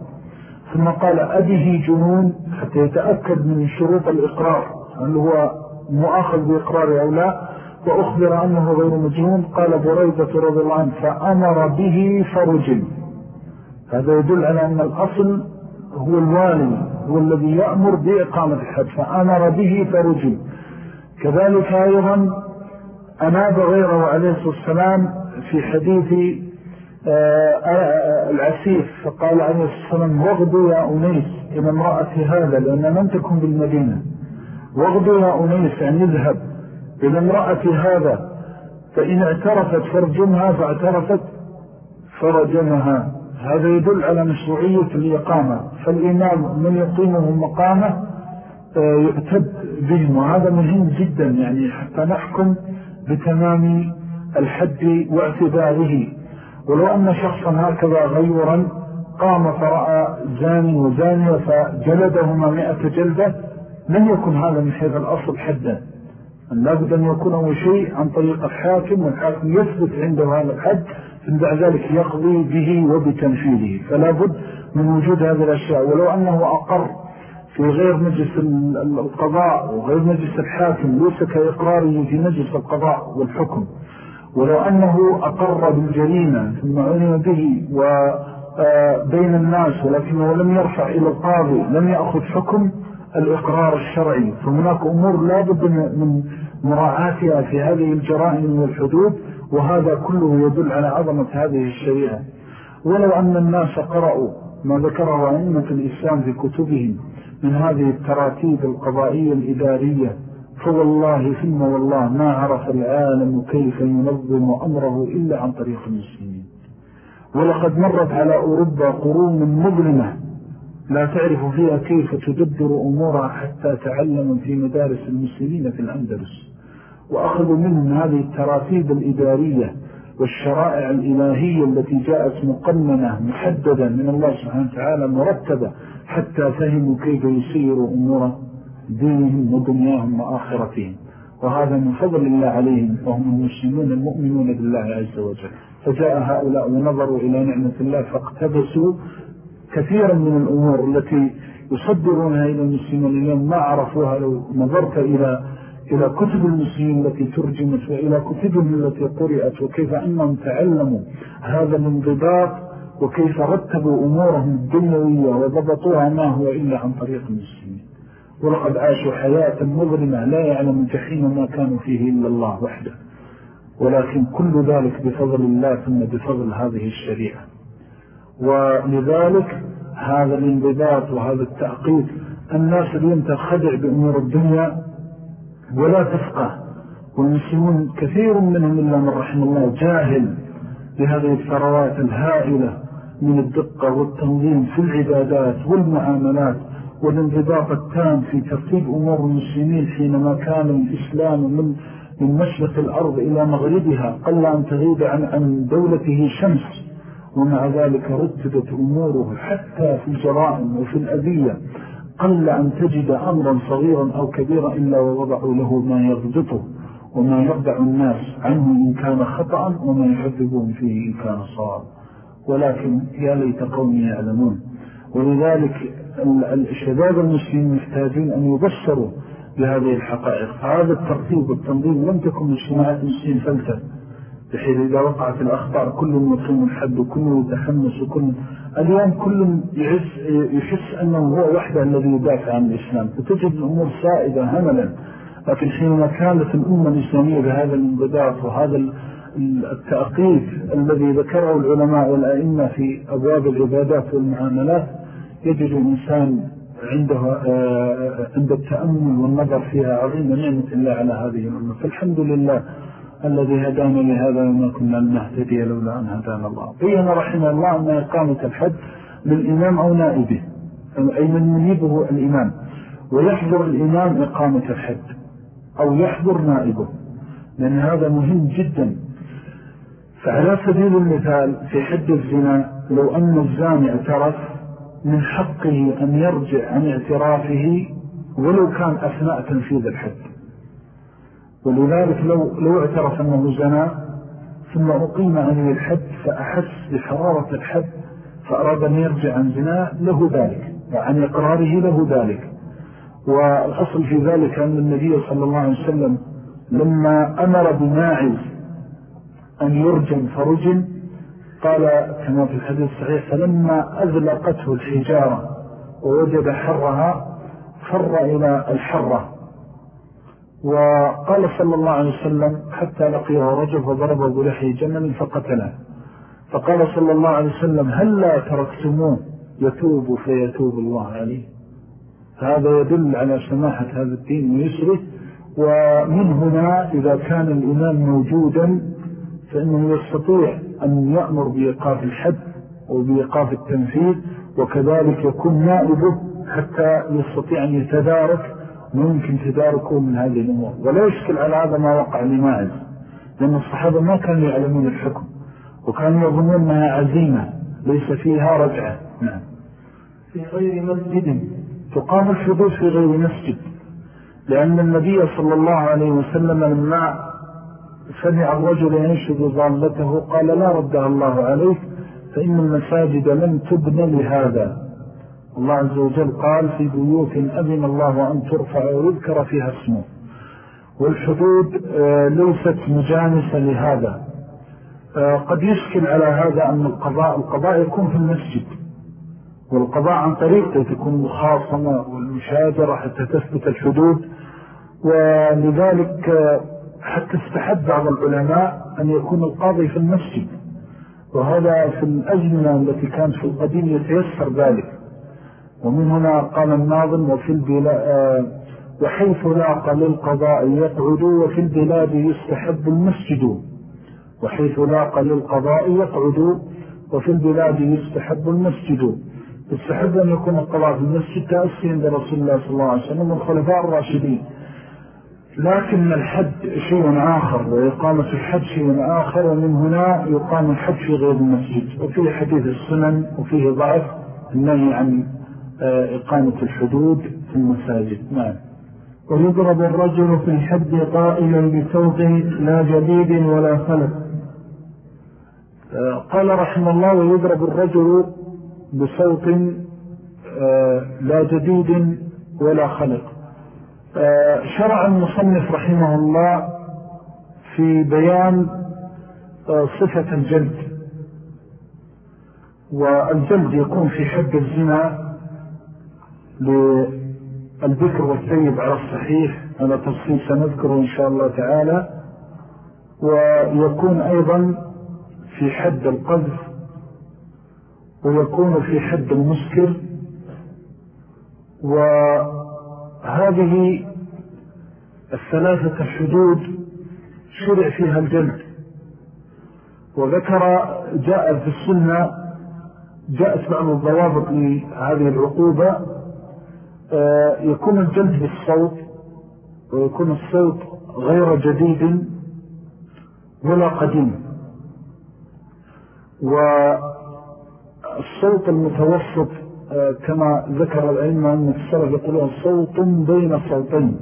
ثم قال أبه جنون حتى يتأكد من شروط الإقرار هل هو مؤاخذ بإقرار أو لا. وأخبر أنه غير مجنون. قال بريدة رضي الله عنه فأمر به فرجل. هذا يدل على أن الأصل هو الوالي هو الذي يأمر بإقامة الحد فأمر به فرجل. كذلك أيضا أناب غيره عليه الصلاة والسلام في حديث آه، آه، العسيف فقال عليه الصلاة والسلام واغدوا يا أنيس إلى امرأة هذا لأن لم تكن بالمدينة. واغدوا يا أنيس يعني اذهب. إلى امرأة هذا فإن اعترفت فرجمها فاعترفت فرجمها. هذا يدل على مشروعية الإقامة. فالإمام من يقيمه مقامه آه، يعتد بهم وهذا مهم جدا يعني حتى نحكم بتمام الحد واعتباره. ولو أن شخصا هكذا غيورا قام فرأى زاني وزانية فجلدهما مئة جلدة لن يكن هذا من حيث الأصل حدا. لابد أن يكون أول شيء عن طريق الحاكم والحاكم يثبت عنده هذا الحد ثم بعد ذلك يقضي به وبتنفيذه. فلا بد من وجود هذه الأشياء. ولو أنه أقر في غير مجلس القضاء وغير مجلس الحاكم ليس كإقراره في مجلس القضاء والحكم. ولو أنه أقر بالجريمة ثم علم به وبين الناس ولكنه لم يرفع إلى القاضي لم يأخذ حكم الإقرار الشرعي. فهناك أمور لا بد من مراعاتها في هذه الجرائم والحدود وهذا كله يدل على عظمة هذه الشريعة. ولو أن الناس قرأوا ما ذكره أئمة الإسلام في كتبهم من هذه التراتيب القضائية الإدارية فوالله ثم والله ما عرف العالم كيف ينظم أمره إلا عن طريق المسلمين. ولقد مرت على أوروبا قرون مظلمة لا تعرف فيها كيف تدبر أمورها حتى تعلم في مدارس المسلمين في الأندلس. وأخذوا منهم هذه التراتيب الإدارية والشرائع الإلهية التي جاءت مقننة محددة من الله سبحانه وتعالى مرتبة حتى فهموا كيف يسيروا أمور دينهم ودنياهم وآخرتهم. وهذا من فضل الله عليهم وهم المسلمون المؤمنون بالله عز وجل. فجاء هؤلاء ونظروا إلى نعمة الله فاقتبسوا كثيرا من الأمور التي يصدرونها إلى المسلمين اليوم ما عرفوها لو نظرت إلى إلى كتب المسلمين التي ترجمت وإلى كتبهم التي قرأت وكيف أنهم تعلموا هذا الانضباط وكيف رتبوا أمورهم الدنيوية وضبطوها ما هو إلا عن طريق المسلمين. ولقد عاشوا حياة مظلمة لا يعلم جحيم ما كانوا فيه إلا الله وحده. ولكن كل ذلك بفضل الله ثم بفضل هذه الشريعة. ولذلك هذا الانضباط وهذا التعقيد الناس اليوم تخدع بأمور الدنيا ولا تفقه والمسلمون كثير منهم إلا من رحم الله جاهل بهذه الثروات الهائلة من الدقة والتنظيم في العبادات والمعاملات والانضباط التام في ترتيب أمور المسلمين حينما كان الإسلام من من مشرق الأرض إلى مغربها قل أن تغيب عن, عن دولته شمس. ومع ذلك رتبت أموره حتى في الجرائم وفي الأذية. قل أن تجد أمرا صغيرا أو كبيرا إلا ووضعوا له ما يضبطه وما يردع الناس عنه إن كان خطأ وما يحذبون فيه إن كان صار. ولكن يا ليت قومي يعلمون. ولذلك الشباب المسلمين محتاجين أن يبصروا بهذه الحقائق. هذا الترتيب والتنظيم لم تكن مجتمعات المسلمين فلتة بحيث إذا وقعت الأخطاء كل يقيم الحد وكل يتحمس وكل اليوم كل يحس أنه هو وحده الذي يدافع عن الإسلام. فتجد الأمور سائدة هملا. لكن حينما كانت الأمة الإسلامية بهذا الانضباط وهذا التأقيف الذي ذكره العلماء والأئمة في أبواب العبادات والمعاملات يجد الإنسان عنده آه، عند التأمل والنظر فيها عظيمة نعمة الله على هذه الأمة. فالحمد لله الذي هدانا لهذا وما كنا لنهتدي لولا أن هدانا الله. بيّن رحمه الله أن إقامة الحد للإمام أو نائبه أي من منيبه الإمام ويحضر الإمام إقامة الحد أو يحضر نائبه. لأن هذا مهم جدا. فعلى سبيل المثال في حد الزنا لو أن الزاني اعترف من حقه أن يرجع عن اعترافه ولو كان أثناء تنفيذ الحد. ولذلك لو, لو اعترف أنه زنا ثم أقيم عنه الحد فأحس بحرارة الحد فأراد أن يرجع عن زنا له ذلك وعن إقراره له ذلك. والأصل في ذلك أن النبي صلى الله عليه وسلم لما أمر بماعز أن يرجم فرجم قال كما في الحديث الصحيح فلما أذلقته الحجارة ووجد حرها فر إلى الحرة. وقال صلى الله عليه وسلم حتى لقيه رجل فضربه بلحي جمل فقتله. فقال صلى الله عليه وسلم هل لا تركتموه؟ يتوب فيتوب الله عليه. هذا يدل على سماحة هذا الدين ويسره. ومن هنا إذا كان الإمام موجودا فإنه يستطيع أن يأمر بإيقاف الحد وبإيقاف التنفيذ. وكذلك يكون نائبه حتى يستطيع أن يتدارك ممكن تداركه من هذه الأمور. ولا يشكل على هذا ما وقع لماعز لأن الصحابة ما كانوا يعلمون الحكم وكانوا يظنون أنها عزيمة ليس فيها رجعة. نعم. في غير مسجد. تقام الحدود في غير مسجد. لأن النبي صلى الله عليه وسلم لما سمع الرجل ينشد ضالته قال لا ردها الله عليك فإن المساجد لم تبن لهذا. الله عز وجل قال في بيوت أذن الله أن ترفع ويذكر فيها اسمه. والحدود آه، ليست مجانسة لهذا. آه، قد يشكل على هذا أن القضاء القضاء يكون في المسجد. والقضاء عن طريقه تكون مخاصمة والمشاجرة حتى تثبت الحدود. ولذلك آه، حتى استحب بعض العلماء أن يكون القاضي في المسجد. وهذا في الأزمنة التي كانت في القديم يتيسر ذلك. ومن هنا قال الناظم وفي البلاد آه، وحيث لاق للقضاء يقعد وفي البلاد يستحب المسجد. وحيث لاق للقضاء يقعد وفي البلاد يستحب المسجد. يستحب أن يكون القضاء في المسجد تأسيا برسول الله صلى الله عليه وسلم والخلفاء الراشدين. لكن الحد شيء آخر وإقامة الحد شيء آخر ومن هنا يقام الحد في غير المسجد. وفيه حديث السنن وفيه ضعف النهي عن إقامة الحدود في المساجد. نعم. ويضرب الرجل في الحد قائما بسوق لا جديد ولا خلق. آه، قال رحمه الله ويضرب الرجل بصوت آه، لا جديد ولا خلق. شرع المصنف رحمه الله في بيان صفة الجلد. والجلد يكون في حد الزنا للذكر والسيب على الصحيح. على تفصيل سنذكره إن شاء الله تعالى. ويكون أيضا في حد القذف ويكون في حد المسكر. وهذه الثلاثة حدود شرع فيها الجلد. وذكر جاء في السنة جاءت بعض الضوابط لهذه العقوبة. يكون الجلد بالصوت ويكون الصوت غير جديد ولا قديم. والصوت المتوسط آه، كما ذكر العلم أن السلف يقولون صوت بين صوتين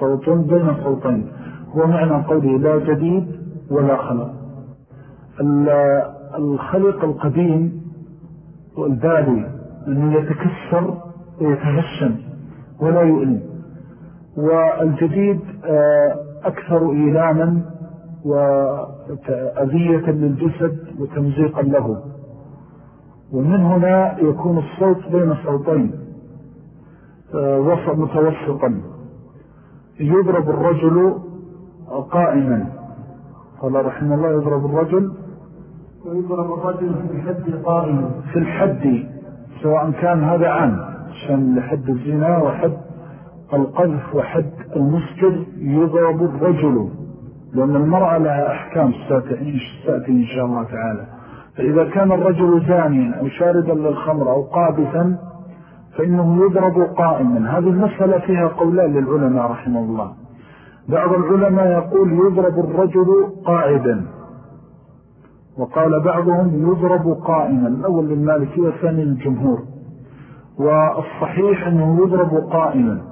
صوت بين صوتين. هو معنى قوله لا جديد ولا خلق. الخلق القديم والبالي أنه يتكسر ويتهشم ولا يؤلم. والجديد آه، أكثر إيلاما وأذية للجسد وتمزيقا له. ومن هنا يكون الصوت بين صوتين آه، متوسطا. يضرب الرجل قائما. قال رحمه الله يضرب الرجل. ويضرب الرجل في الحد قائما. في الحد سواء كان هذا عام. عشان لحد الزنا وحد القذف وحد المسكر يضرب الرجل لأن المرأة لها أحكام ستأتي إن شاء الله تعالى. فإذا كان الرجل زانيا أو شاردا للخمر أو قابثا فإنه يضرب قائما. هذه المسألة فيها قولان للعلماء رحمه الله. بعض العلماء يقول يضرب الرجل قاعدا. وقال بعضهم يضرب قائما. الأول للمالكي والثاني للجمهور. والصحيح أنه يضرب قائما.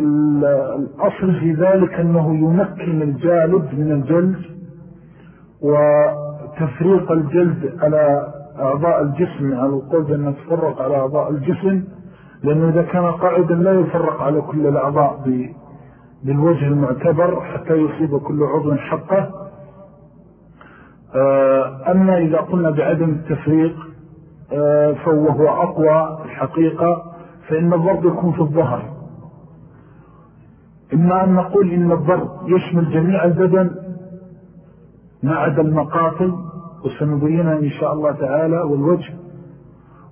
والأصل في ذلك أنه يمكن الجالد من الجلد وتفريق الجلد على أعضاء الجسم على القول بأنه تفرق على أعضاء الجسم لأنه إذا كان قاعدا لا يفرق على كل الأعضاء بالوجه المعتبر حتى يصيب كل عضو حقه. آه، أما إذا قلنا بعدم التفريق فهو أقوى الحقيقة فإن الضرب يكون في الظهر. إما أن نقول إن الضرب يشمل جميع البدن ما عدا المقاتل وسنبينها إن شاء الله تعالى والوجه.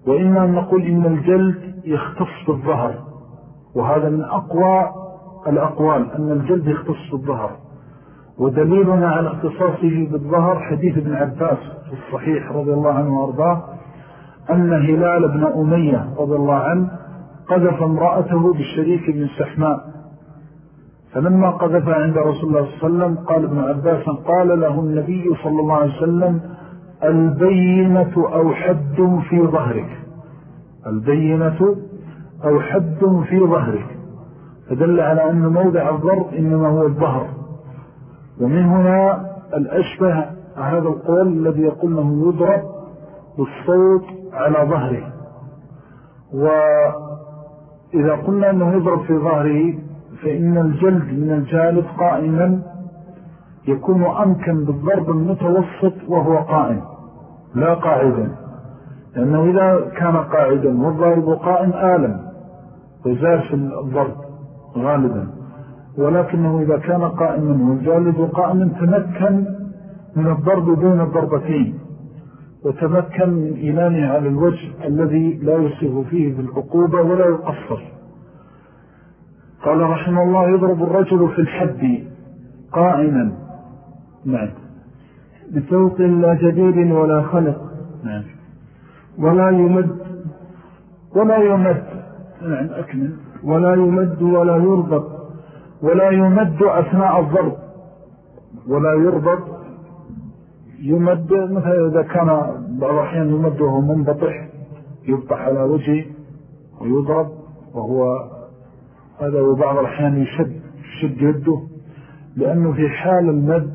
وإما أن نقول إن الجلد يختص بالظهر وهذا من أقوى الأقوال أن الجلد يختص بالظهر. ودليلنا على اختصاصه بالظهر حديث ابن عباس في الصحيح رضي الله عنه وأرضاه أن هلال بن أمية رضي الله عنه قذف امرأته بالشريك بن سحماء فلما قذف عند رسول الله صلى الله عليه وسلم قال ابن عباس قال له النبي صلى الله عليه وسلم البينة أو حد في ظهرك. البينة أو حد في ظهرك. فدل على أن موضع الضرب إنما هو الظهر. ومن هنا الأشبه هذا القول الذي يقول أنه يضرب بالصوت على ظهره. وإذا قلنا أنه يضرب في ظهره فإن الجلد من الجالد قائما يكون أمكن بالضرب المتوسط وهو قائم لا قاعدا. لأنه إذا كان قاعدا والضرب قائم آلم وزار في الضرب غالبا. ولكنه إذا كان قائما والجالد قائما تمكن من الضرب دون الضربتين. وتمكن من إيمانه على الوجه الذي لا يصيب فيه بالعقوبة ولا يقصر. قال رحمه الله يضرب الرجل في الحد قائما. نعم. بسوق لا جديد ولا خلق. نعم. ولا يمد ولا يمد. نعم أكمل. ولا يمد ولا يربط. ولا يمد أثناء الضرب. ولا يربط يمد مثلا إذا كان بعض الأحيان يمد وهو منبطح يبطح على وجهه ويضرب وهو هذا وبعض الأحيان يشد يشد يده لأنه في حال المد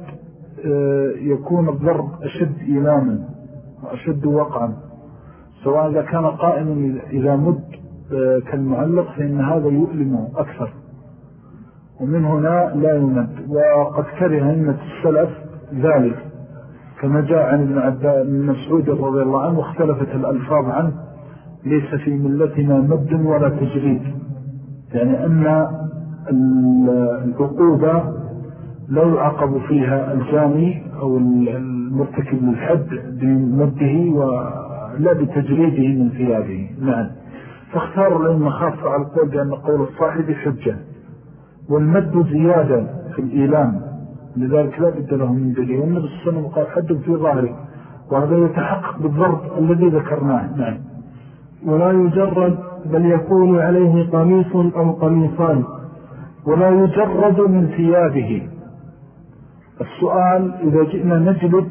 آه، يكون الضرب أشد إيلاما وأشد وقعا. سواء إذا كان قائما إذا مد آه، كالمعلق فإن هذا يؤلمه أكثر. ومن هنا لا يمد. وقد كره أئمة السلف ذلك. كما جاء عن ابن مسعود رضي الله عنه واختلفت الألفاظ عنه. ليس في ملتنا مد ولا تجريد. يعني أن العقوبة لا يعاقب فيها الجاني أو المرتكب للحد بمده ولا بتجريده من ثيابه. نعم. فاختار لأن خاف على القول بأن قول الصاحب حجة. والمد زيادة في الإيلام. لذلك لا بد له من دليل والنبي صلى الله عليه وسلم قال حد في ظهره وهذا يتحقق بالضرب الذي ذكرناه نعم. ولا يجرد بل يكون عليه قميص أو قميصان ولا يجرد من ثيابه. السؤال إذا جئنا نجلد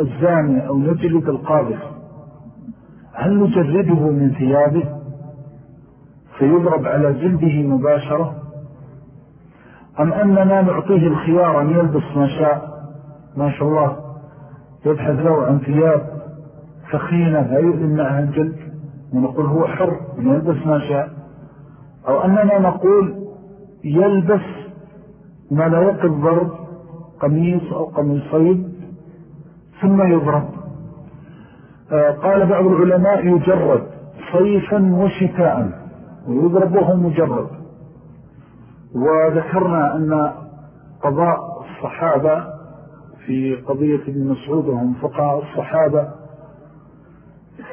الزاني أو نجلد القاذف هل نجرده من ثيابه؟ فيضرب على جلده مباشرة أم أننا نعطيه الخيار أن يلبس ما شاء؟ ما شاء الله. يبحث له عن ثياب فخينة لا يؤذن معها الجلد ونقول هو حر أن يلبس ما شاء. أو أننا نقول يلبس ما لا يقل ضرب قميص أو قميصين ثم يضرب. آه، قال بعض العلماء يجرد صيفا وشتاء ويضرب وهو مجرد وذكرنا أن قضاء الصحابة في قضية ابن مسعود وهم فقاء الصحابة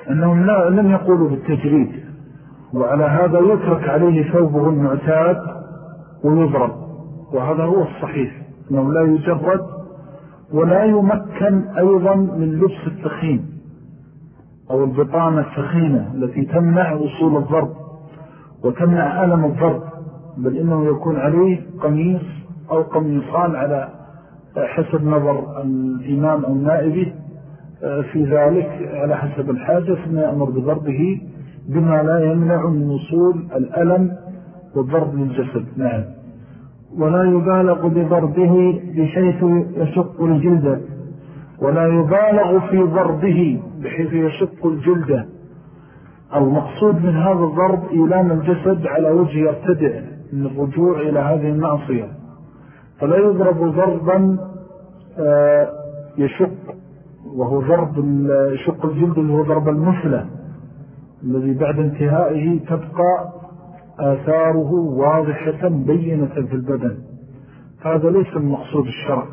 أنهم لم يقولوا بالتجريد وعلى هذا يترك عليه ثوبه المعتاد ويضرب وهذا هو الصحيح أنه لا يجرد ولا يمكن أيضا من لبس التخين أو البطانة التخينة التي تمنع وصول الضرب وتمنع ألم الضرب. بل إنه يكون عليه قميص أو قميصان على حسب نظر الإمام أو النائب آه، في ذلك على حسب الحاجة ثم يأمر بضربه بما لا يمنع من وصول الألم والضرب للجسد نعم. ولا يبالغ بضربه بحيث يشق الجلد. ولا يبالغ في ضربه بحيث يشق الجلد. المقصود من هذا الضرب إيلام الجسد على وجه يرتدع من الرجوع إلى هذه المعصية. فلا يضرب ضربا آه، يشق وهو ضرب يشق الجلد اللي هو ضرب المثلة الذي بعد انتهائه تبقى آثاره واضحة بينة في البدن. هذا ليس المقصود الشرع.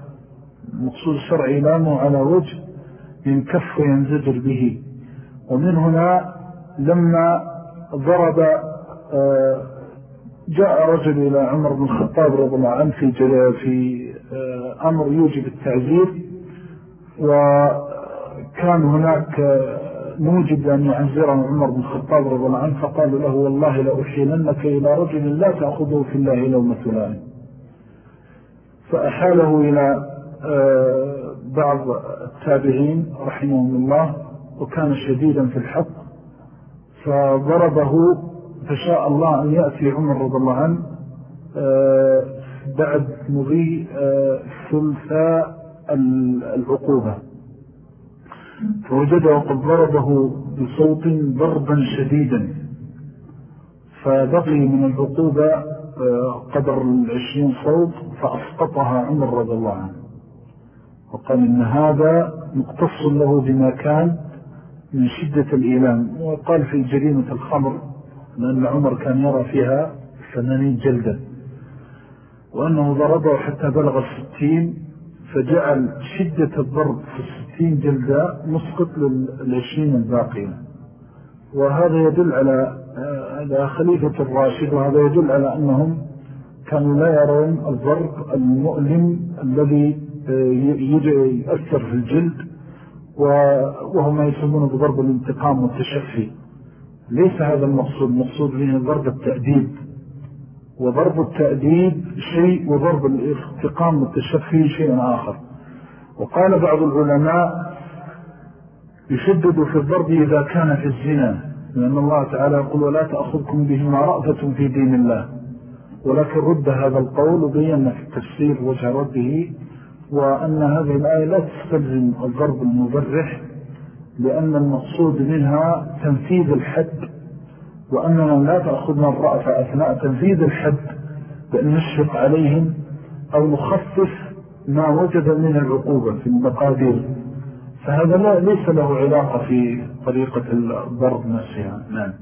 المقصود الشرع إيلامه على وجه ينكف وينزجر به. ومن هنا لما ضرب آه، جاء رجل إلى عمر بن الخطاب رضي الله عنه في, في آه، أمر يوجب التعزير وكان هناك موجب أن يعزره عمر بن الخطاب رضي الله عنه فقال له والله لأحيلنك إلى رجل لا تأخذه في الله لومة لائم فأحاله إلى آه، بعض التابعين رحمهم الله وكان شديدا في الحق فضربه فشاء الله أن يأتي عمر رضي الله عنه آه، بعد مضي آه، ثلثاء العقوبة. فوجده قد ضربه بصوت ضربا شديدا. فبقي من العقوبة آه، قدر العشرين صوت فأسقطها عمر رضي الله عنه. وقال إن هذا مقتص له بما كان من شدة الإيمان. وقال في جريمة الخمر لأن عمر كان يرى فيها ثمانين جلدا. وأنه ضربه حتى بلغ الستين فجعل شدة الضرب في الستين جلدة مسقط للعشرين الباقين وهذا يدل على هذا خليفة الراشد وهذا يدل على أنهم كانوا لا يرون الضرب المؤلم الذي يؤثر في الجلد وهو ما يسمونه بضرب الانتقام والتشفي. ليس هذا المقصود. المقصود به ضرب التأديب. وضرب التأديب شيء وضرب الانتقام والتشفي شيء آخر. وقال بعض العلماء يشدد في الضرب إذا كان في الزنا لأن الله تعالى يقول ولا تأخذكم بهما رأفة في دين الله. ولكن رد هذا القول وبينا في التفسير وجه رده وأن هذه الآية لا تستلزم الضرب المبرح لأن المقصود منها تنفيذ الحد وأننا لا تأخذنا الرأفة أثناء تنفيذ الحد بأن نشفق عليهم أو نخفف ما وجد من العقوبة في المقادير. فهذا لا ليس له علاقة في طريقة الضرب نفسها نعم.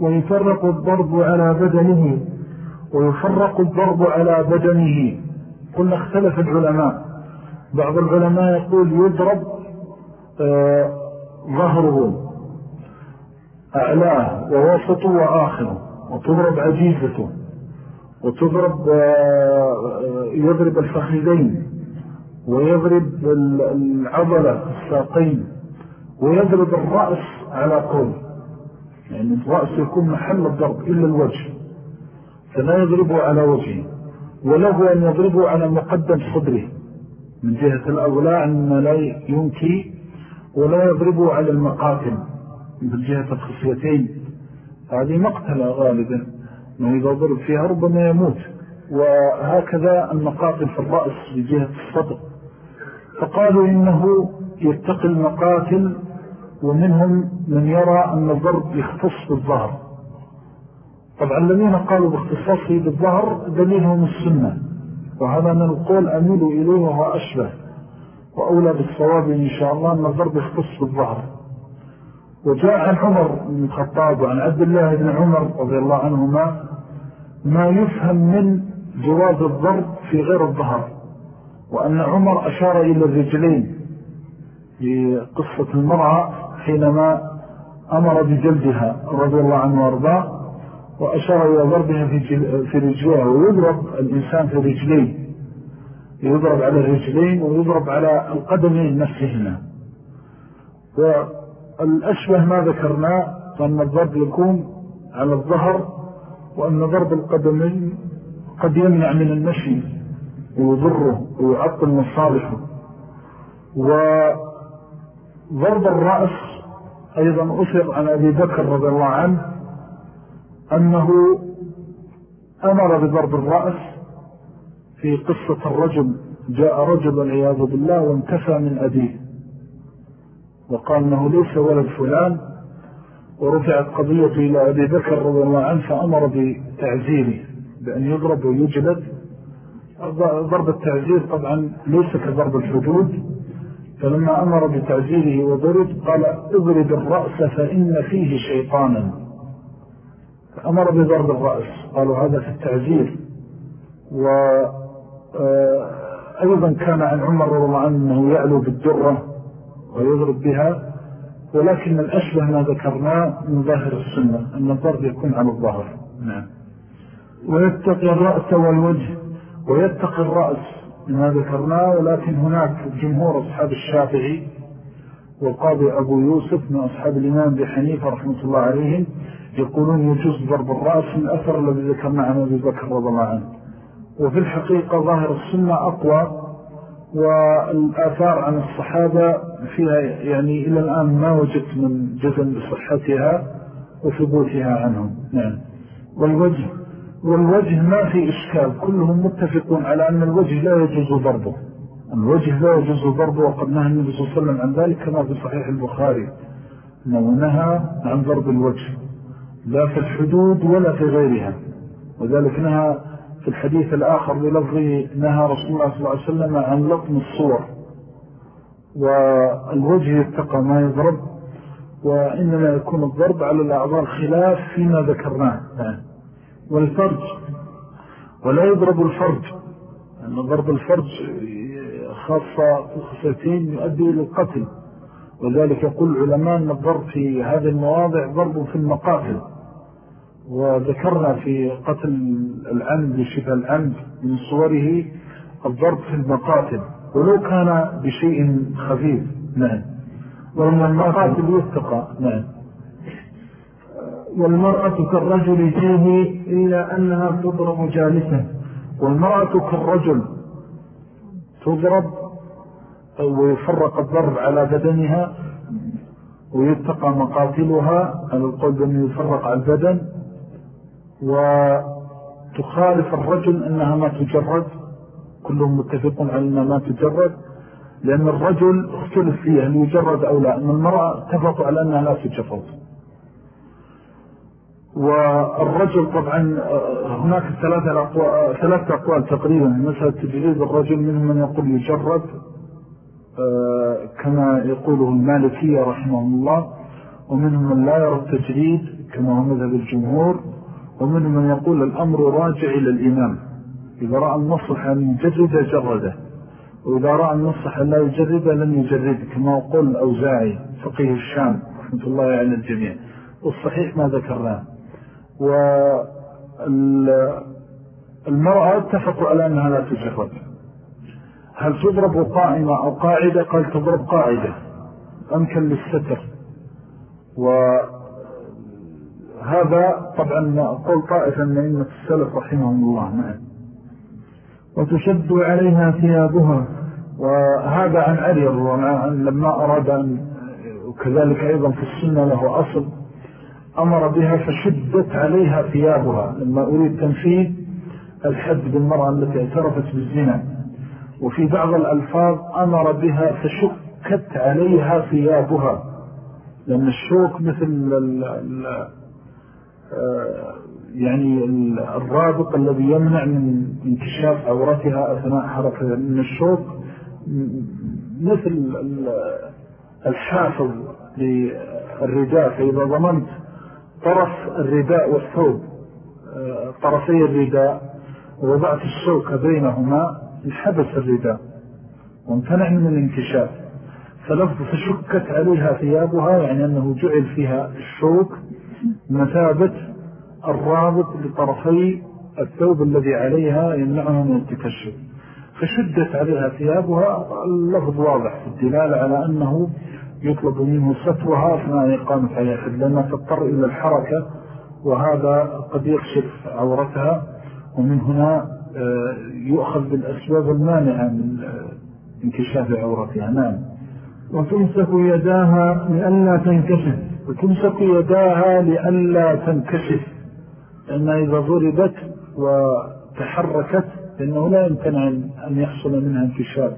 ويفرق الضرب على بدنه ويفرق الضرب على بدنه. قلنا اختلف العلماء. بعض العلماء يقول يضرب ظهره أعلاه ووسطه وآخره وتضرب عجيزته وتضرب آه، يضرب الفخذين ويضرب العضلة الساقين ويضرب الرأس على قول يعني الرأس يكون محل الضرب إلا الوجه فلا يضربه على وجهه وله أن يضربه على مقدم صدره من جهة الأولاء أن لا ينكي ولا يضربه على المقاتل من جهة الخصيتين هذه مقتلة غالبا أنه إذا ضرب فيها ربما يموت. وهكذا المقاتل في الرأس بجهة الصدر. فقالوا إنه يتقي المقاتل ومنهم من يرى أن الضرب يختص بالظهر. طبعا الذين قالوا باختصاصه بالظهر دليلهم السنة. وهذا من القول أميل إليه وهو أشبه. وأولى بالصواب إن شاء الله أن الضرب يختص بالظهر. وجاء عن عمر بن الخطاب وعن عبد الله بن عمر رضي الله عنهما ما يفهم من جواز الضرب في غير الظهر وأن عمر أشار إلى الرجلين في قصة المرأة حينما أمر بجلدها رضي الله عنه وأرضاه وأشار إلى ضربها في رجلها ويضرب الإنسان في رجليه. يضرب على الرجلين ويضرب على القدمين نفسهما. والأشبه ما ذكرنا أن الضرب يكون على الظهر وأن ضرب القدمين قد يمنع من المشي ويضره ويعطل مصالحه. وضرب الرأس أيضا أثر عن أبي بكر رضي الله عنه أنه أمر بضرب الرأس في قصة الرجل جاء رجل والعياذ بالله وانتفى من أبيه. وقال أنه ليس ولد فلان ورفعت قضية إلى أبي بكر رضي الله عنه فأمر بتعزيره بأن يضرب ويجلد. ضرب التعزير طبعا ليس كضرب الحدود فلما أمر بتعزيره وضرب قال اضرب الرأس فإن فيه شيطانا. أمر بضرب الرأس قالوا هذا في التعزير. وأيضا كان عن عمر رضي الله عنه أنه يعلو بالدرة ويضرب بها ولكن الأشبه ما ذكرناه من ظاهر السنة أن الضرب يكون على الظهر. نعم. ويتقي الرأس والوجه ويتقي الرأس ما ذكرناه ولكن هناك جمهور أصحاب الشافعي والقاضي أبو يوسف من أصحاب الإمام بحنيفة رحمة الله عليهم يقولون يجوز ضرب الرأس من أثر الذي ذكرنا عن أبي بكر رضي الله عنه. وفي الحقيقة ظاهر السنة أقوى والآثار عن الصحابة فيها يعني إلى الآن ما وجدت من جزم بصحتها وثبوتها عنهم. نعم. والوجه والوجه ما في إشكال. كلهم متفقون على أن الوجه لا يجوز ضربه. الوجه لا يجوز ضربه وقد نهى النبي صلى الله عليه وسلم عن ذلك كما في صحيح البخاري. أنه نهى عن ضرب الوجه. لا في الحدود ولا في غيرها. وذلك نهى في الحديث الآخر بلفظه نهى رسول الله صلى الله عليه وسلم عن لطم الصور. والوجه يتقى ما يضرب وإنما يكون الضرب على الأعضاء الخلاف فيما ذكرناه. والفرج ولا يضرب الفرج أن ضرب الفرج خاصة في الخصيتين يؤدي إلى القتل. وذلك يقول العلماء أن الضرب في هذه المواضع ضرب في المقاتل. وذكرنا في قتل العمد بشبه العمد من صوره الضرب في المقاتل ولو كان بشيء خفيف نعم. وأن المقاتل. يتقى نعم. والمرأة كالرجل فيه إلا أنها تضرب جالسة والمرأة كالرجل تضرب ويفرق الضرب على بدنها ويتقى مقاتلها على القول بأنه يفرق على البدن. وتخالف الرجل أنها ما تجرد. كلهم متفقون على أنها ما تجرد. لأن الرجل اختلف فيه هل يجرد أو لا. أن المرأة اتفقوا على أنها لا تجرد. والرجل طبعا هناك ثلاثة أقوال, ثلاثة أقوال تقريبا. مثلا تجريد الرجل منهم من يقول يجرد كما يقوله المالكية رحمه الله. ومنهم من لا يرى التجريد كما هو مذهب الجمهور. ومنهم من يقول الأمر راجع إلى الإمام. إذا رأى النصح أن يجرد جرده وإذا رأى النصح أن لا يجرد لم يجرد. كما يقول الأوزاعي فقيه الشام رحمة الله على الجميع. والصحيح ما ذكرناه. المرأة اتفقوا على أنها لا تجرد هل تضرب قائمة أو قاعدة؟ قال تضرب قاعدة. أمكن للستر. وهذا طبعا قول طائفا من أئمة السلف رحمهم الله معه وتشد عليها ثيابها. وهذا عن علي لما أراد أن وكذلك أيضا في السنة له أصل أمر بها فشدت عليها ثيابها. لما أريد تنفيذ الحد بالمرأة التي اعترفت بالزنا. وفي بعض الألفاظ أمر بها فشكت عليها ثيابها. لأن الشوك مثل يعني الرابط الذي يمنع من انكشاف عورتها أثناء حركة لأن الشوك مثل الحافظ للرداء فإذا ضمنت طرف الرداء والثوب آه، طرفي الرداء ووضعت الشوكة بينهما انحبس الرداء وامتنع من الانكشاف. فلفظ فشكت عليها ثيابها يعني أنه جعل فيها الشوك مثابة الرابط لطرفي الثوب الذي عليها يمنعها من التكشف. فشدت عليها ثيابها. اللفظ واضح في الدلالة على أنه يطلب منه سترها أثناء إقامة عليها لأنها تضطر إلى الحركة وهذا قد يكشف عورتها. ومن هنا آه، يؤخذ بالأسباب المانعة من آه، انكشاف عورتها. نعم. وتمسك يداها لألا تنكشف. وتمسك يداها لألا تنكشف. لأن إذا ضربت وتحركت فإنه لا يمكن أن يحصل منها انكشاف.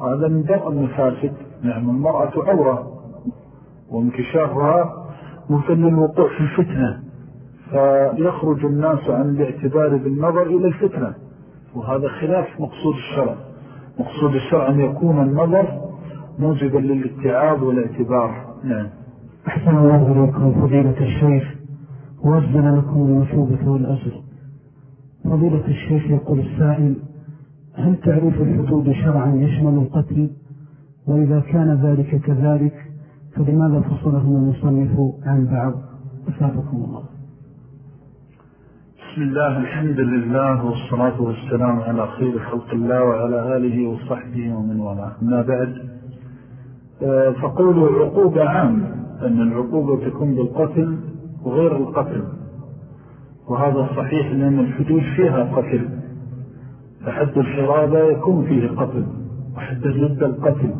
هذا من درء المفاسد. نعم المرأة عورة وانكشافها مثل للوقوع في الفتنة فيخرج الناس عن الاعتبار بالنظر إلى الفتنة. وهذا خلاف مقصود الشرع. مقصود الشرع أن يكون النظر موجبا للاتعاب والاعتبار. نعم. أحسن الله إليكم فضيلة الشيخ وأجزل لكم المثوبة والأجر. فضيلة الشيخ يقول السائل هل تعريف الحدود شرعا يشمل القتل؟ وإذا كان ذلك كذلك فلماذا فصله المصنف عن بعض؟ أسابقكم الله. بسم الله الحمد لله والصلاة والسلام على خير خلق الله وعلى آله وصحبه ومن والاه. ما بعد آه، فقولوا عقوبة عام أن العقوبة تكون بالقتل وغير القتل وهذا صحيح لأن الحدود فيها قتل. فحد الحرابة يكون فيه قتل وحد الردة القتل.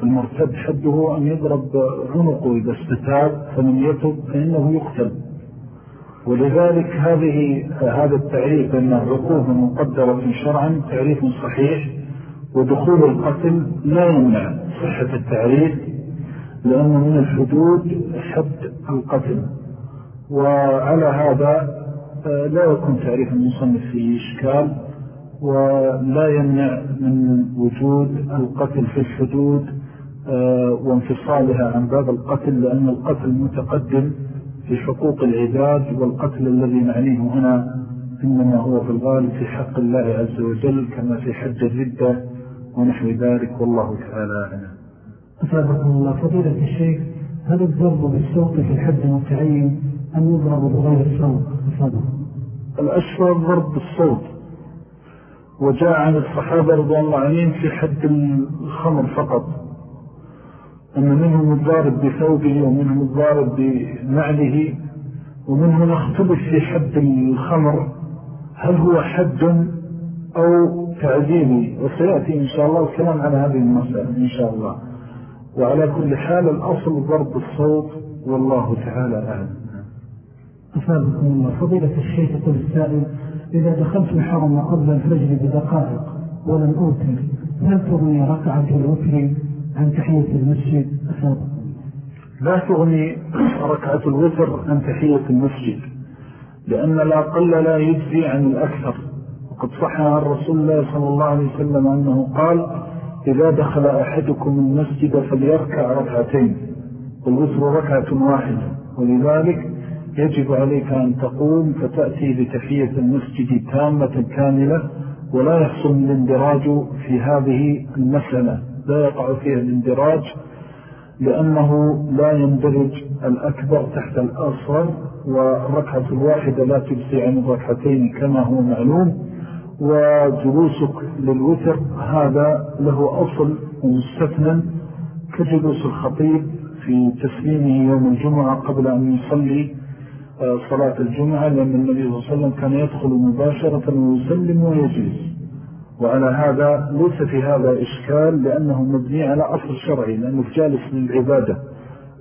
فالمرتد حده أن يضرب عنقه إذا استتاب فمن يتب فإنه يقتل. ولذلك هذه هذا التعريف أن العقوبة مقدرة شرعا تعريف صحيح ودخول القتل لا يمنع صحة التعريف. لأنه من الحدود حد القتل. وعلى هذا آه، لا يكون تعريف المصنف فيه إشكال ولا يمنع من وجود القتل في الحدود آه، وانفصالها عن باب القتل لأن القتل متقدم في حقوق العباد والقتل الذي نعنيه هنا إنما هو في الغالب في حق الله عز وجل كما في حج الردة ونحو ذلك والله تعالى أعلم. أسابقنا الله فضيلة الشيخ هل الضرب بالصوت في الحد المتعين أم يضرب بغير الصوت؟ أسابق الأشهر ضرب بالصوت. وجاء عن الصحابة رضي الله عنهم في حد الخمر فقط. أن منهم الضارب بثوبه ومنهم الضارب بنعله ومنهم اختلف في حد الخمر. هل هو حد أو تعذيبي وسيأتي إن شاء الله الكلام على هذه المسألة إن شاء الله. وعلى كل حال الأصل ضرب الصوت والله تعالى أعلم. أفادكم الله. فضيلة الشيخ يقول السائل إذا دخلت الحرم قبل الفجر بدقائق ولم أوتر هل تغني ركعة الوتر عن تحية المسجد؟ أفادكم لا تغني ركعة الوتر عن تحية المسجد لأن الأقل لا يجزي عن الأكثر. وقد صح عن رسول الله صلى الله عليه وسلم أنه قال إذا دخل أحدكم المسجد فليركع ركعتين والوتر ركعة واحدة ولذلك يجب عليك أن تقوم فتأتي بتحية المسجد تامة كاملة ولا يحصل الاندراج في هذه المسألة لا يقع فيها الاندراج لأنه لا يندرج الأكبر تحت الأصغر والركعة الواحدة لا تجزي عن الركعتين كما هو معلوم. وجلوسك للوتر هذا له أصل ومستثنى كجلوس الخطيب في تسليمه يوم الجمعة قبل أن يصلي آه، صلاة الجمعة لأن النبي صلى الله عليه وسلم كان يدخل مباشرة ويسلم ويجلس. وعلى هذا ليس في هذا إشكال لأنه مبني على أصل شرعي لأنه جالس للعبادة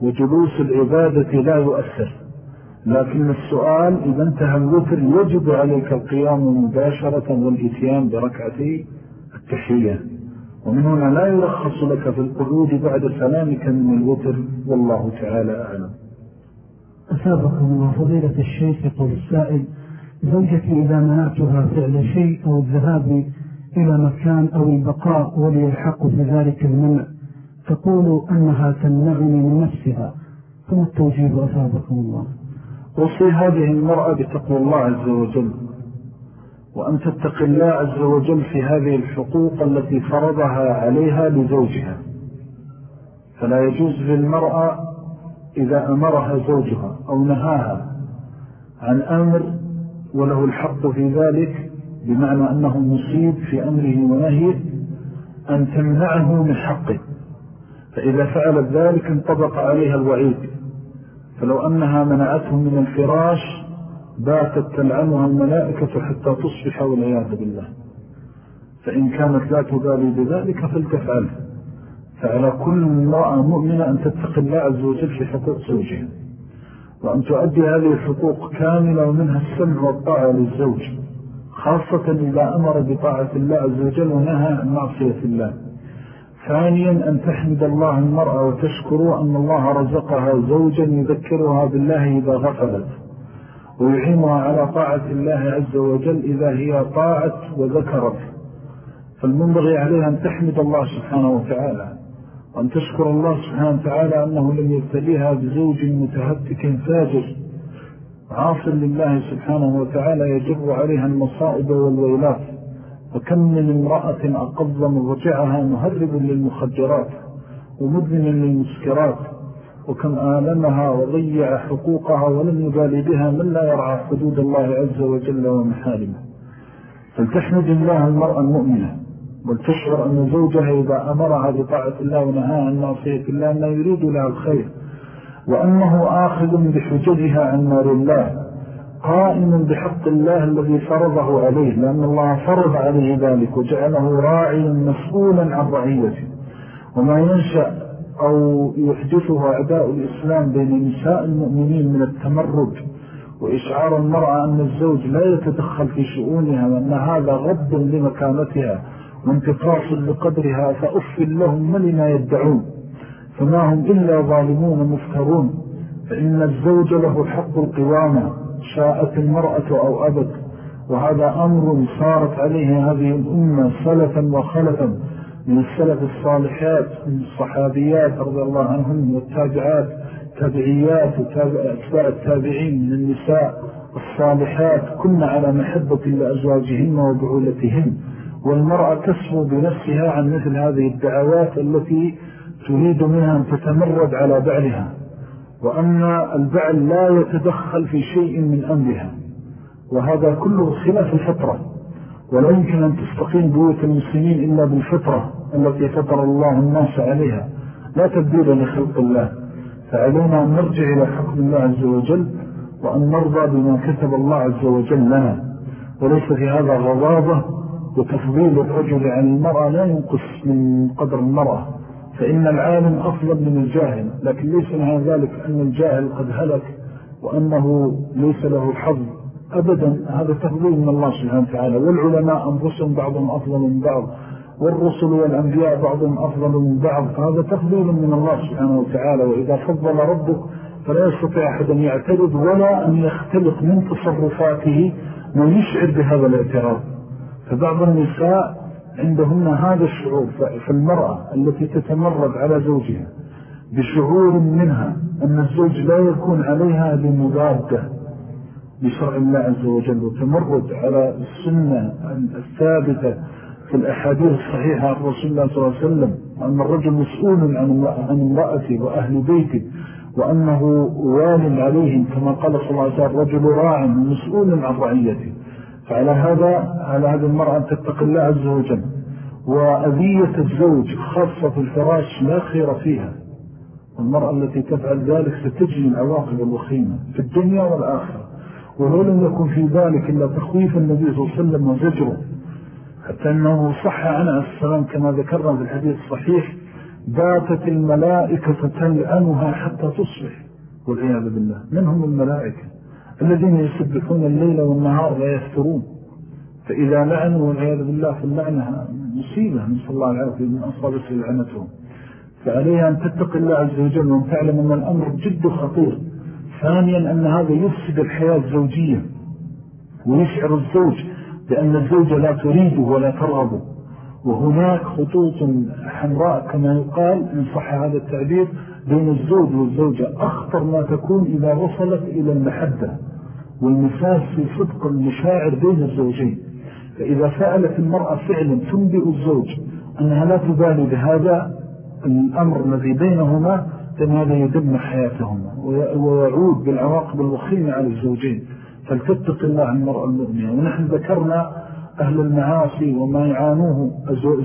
وجلوس العبادة لا يؤثر. لكن السؤال إذا انتهى الوتر يجب عليك القيام مباشرة والإتيان بركعتي التحية. ومن هنا لا يرخص لك في القعود بعد سلامك من الوتر والله تعالى أعلم. أسابقكم الله فضيلة الشيخ يقول السائل زوجتي إذا منعتها فعل شيء أو الذهاب إلى مكان أو البقاء ولي الحق في ذلك المنع تقول أنها تمنعني من نفسها. ثم التوجيه أثابكم الله؟ وصي هذه المرأة بتقوى الله عز وجل وأن تتقي الله عز وجل في هذه الحقوق التي فرضها عليها لزوجها. فلا يجوز للمرأة إذا أمرها زوجها أو نهاها عن أمر وله الحق في ذلك بمعنى أنه مصيب في أمره ونهيه أن تمنعه من حقه. فإذا فعلت ذلك انطبق عليها الوعيد. فلو أنها منعته من الفراش باتت تلعنها الملائكة حتى تصبح والعياذ بالله. فإن كانت لا تبالي بذلك فلتفعله فعلى كل امرأة مؤمنة أن تتق الله عز وجل في حقوق زوجها. وأن تؤدي هذه الحقوق كاملة ومنها السمع والطاعة للزوج خاصة إذا أمر بطاعة الله عز وجل ونهى عن معصية الله. ثانيا أن تحمد الله المرأة وتشكر أن الله رزقها زوجا يذكرها بالله إذا غفلت ويعينها على طاعة الله عز وجل إذا هي طاعت وذكرت. فالمنبغي عليها أن تحمد الله سبحانه وتعالى وأن تشكر الله سبحانه وتعالى أنه لم يبتليها بزوج متهتك فاجر. عاصل لله سبحانه وتعالى يجر عليها المصائب والويلات. وكم من امرأة أقض مرجعها مهرب للمخدرات ومدمن للمسكرات وكم آلمها وضيع حقوقها ولم يبالي بها من لا يرعى حدود الله عز وجل ومحارمه. فلتحمد الله المرأة المؤمنة ولتشعر أن زوجها إذا أمرها بطاعة الله ونهاها عن معصية الله أنه يريد لها الخير وأنه آخذ بحججها عن نار الله قائم بحق الله الذي فرضه عليه لأن الله فرض عليه ذلك وجعله راعيا مسؤولا عن رعيته. وما ينشأ أو يحدثه أعداء الإسلام بين نساء المؤمنين من التمرد وإشعار المرأة أن الزوج لا يتدخل في شؤونها وأن هذا غض لمكانتها وانتقاص لقدرها فأف لهم لما يدعون. فما هم إلا ظالمون مفترون فإن الزوج له حق القوامة شاءت المرأة أو أبد وهذا أمر صارت عليه هذه الأمة سلفا وخلفا من السلف الصالحات من الصحابيات رضي الله عنهم والتابعات تابعيات وأتباع التابعين من النساء الصالحات كن على محبة لأزواجهن وبعولتهن. والمرأة تسمو بنفسها عن مثل هذه الدعوات التي تريد منها أن تتمرد على بعلها. وأن البعل لا يتدخل في شيء من أمرها. وهذا كله خلاف الفطرة. ولا يمكن أن تستقيم بيوت المسلمين إلا بالفطرة التي فطر الله الناس عليها. لا تبديل لخلق الله. فعلينا أن نرجع إلى حكم الله عز وجل وأن نرضى بما كتب الله عز وجل لنا. وليس في هذا غضابة وتفضيل الرجل عن المرأة لا ينقص من قدر المرأة. فإن العالم أفضل من الجاهل لكن ليس مع ذلك أن الجاهل قد هلك وأنه ليس له حظ أبدا. هذا تفضيل من الله سبحانه وتعالى. والعلماء أنفسهم بعضهم أفضل من بعض والرسل والأنبياء بعضهم أفضل من بعض. فهذا تفضيل من الله سبحانه وتعالى. وإذا فضل ربك فلا يستطيع أحد أن يعترض ولا أن يختلق من تصرفاته ما يشعر بهذا الاعتراض. فبعض النساء عندهن هذا الشعور فالمرأة التي تتمرد على زوجها بشعور منها أن الزوج لا يكون عليها بمضادة بشرع الله عز وجل وتمرد على السنة الثابتة في الأحاديث الصحيحة عن رسول الله صلى الله عليه وسلم أن الرجل مسؤول عن امرأته وأهل بيته وأنه وال عليهم كما قال صلى الله عليه وسلم الرجل راع مسؤول عن رعيته. فعلى هذا على هذه المرأة أن تتقي الله عز وجل. وأذية الزوج خاصة في الفراش لا خير فيها. المرأة التي تفعل ذلك ستجني العواقب الوخيمة في الدنيا والآخرة. ولو لم يكن في ذلك إلا تخويف النبي صلى الله عليه وسلم وزجره. حتى أنه صح عنه السلام كما ذكرنا في الحديث الصحيح باتت الملائكة تلعنها حتى تصبح والعياذ بالله. من هم الملائكة؟ الذين يسبحون الليل والنهار لا يفترون فإذا لعنوا والعياذ بالله فاللعنة مصيبة صلى الله وسلم من أصابة لعنتهم. فعليها أن تتق الله عز وجل وأن تعلم أن الأمر جد خطير. ثانيا أن هذا يفسد الحياة الزوجية ويشعر الزوج بأن الزوجة لا تريده ولا ترغبه وهناك خطوط حمراء كما يقال إن صح هذا التعبير بين الزوج والزوجة. أخطر ما تكون إذا وصلت إلى المحبة. والمساس في صدق المشاعر بين الزوجين. فإذا فعلت المرأة فعلا تنبئ الزوج أنها لا تبالي بهذا الأمر الذي بينهما لأن هذا يدمر حياتهما ويعود بالعواقب الوخيمة على الزوجين. فلتتق الله المرأة المؤمنة. ونحن ذكرنا أهل المعاصي وما يعانوه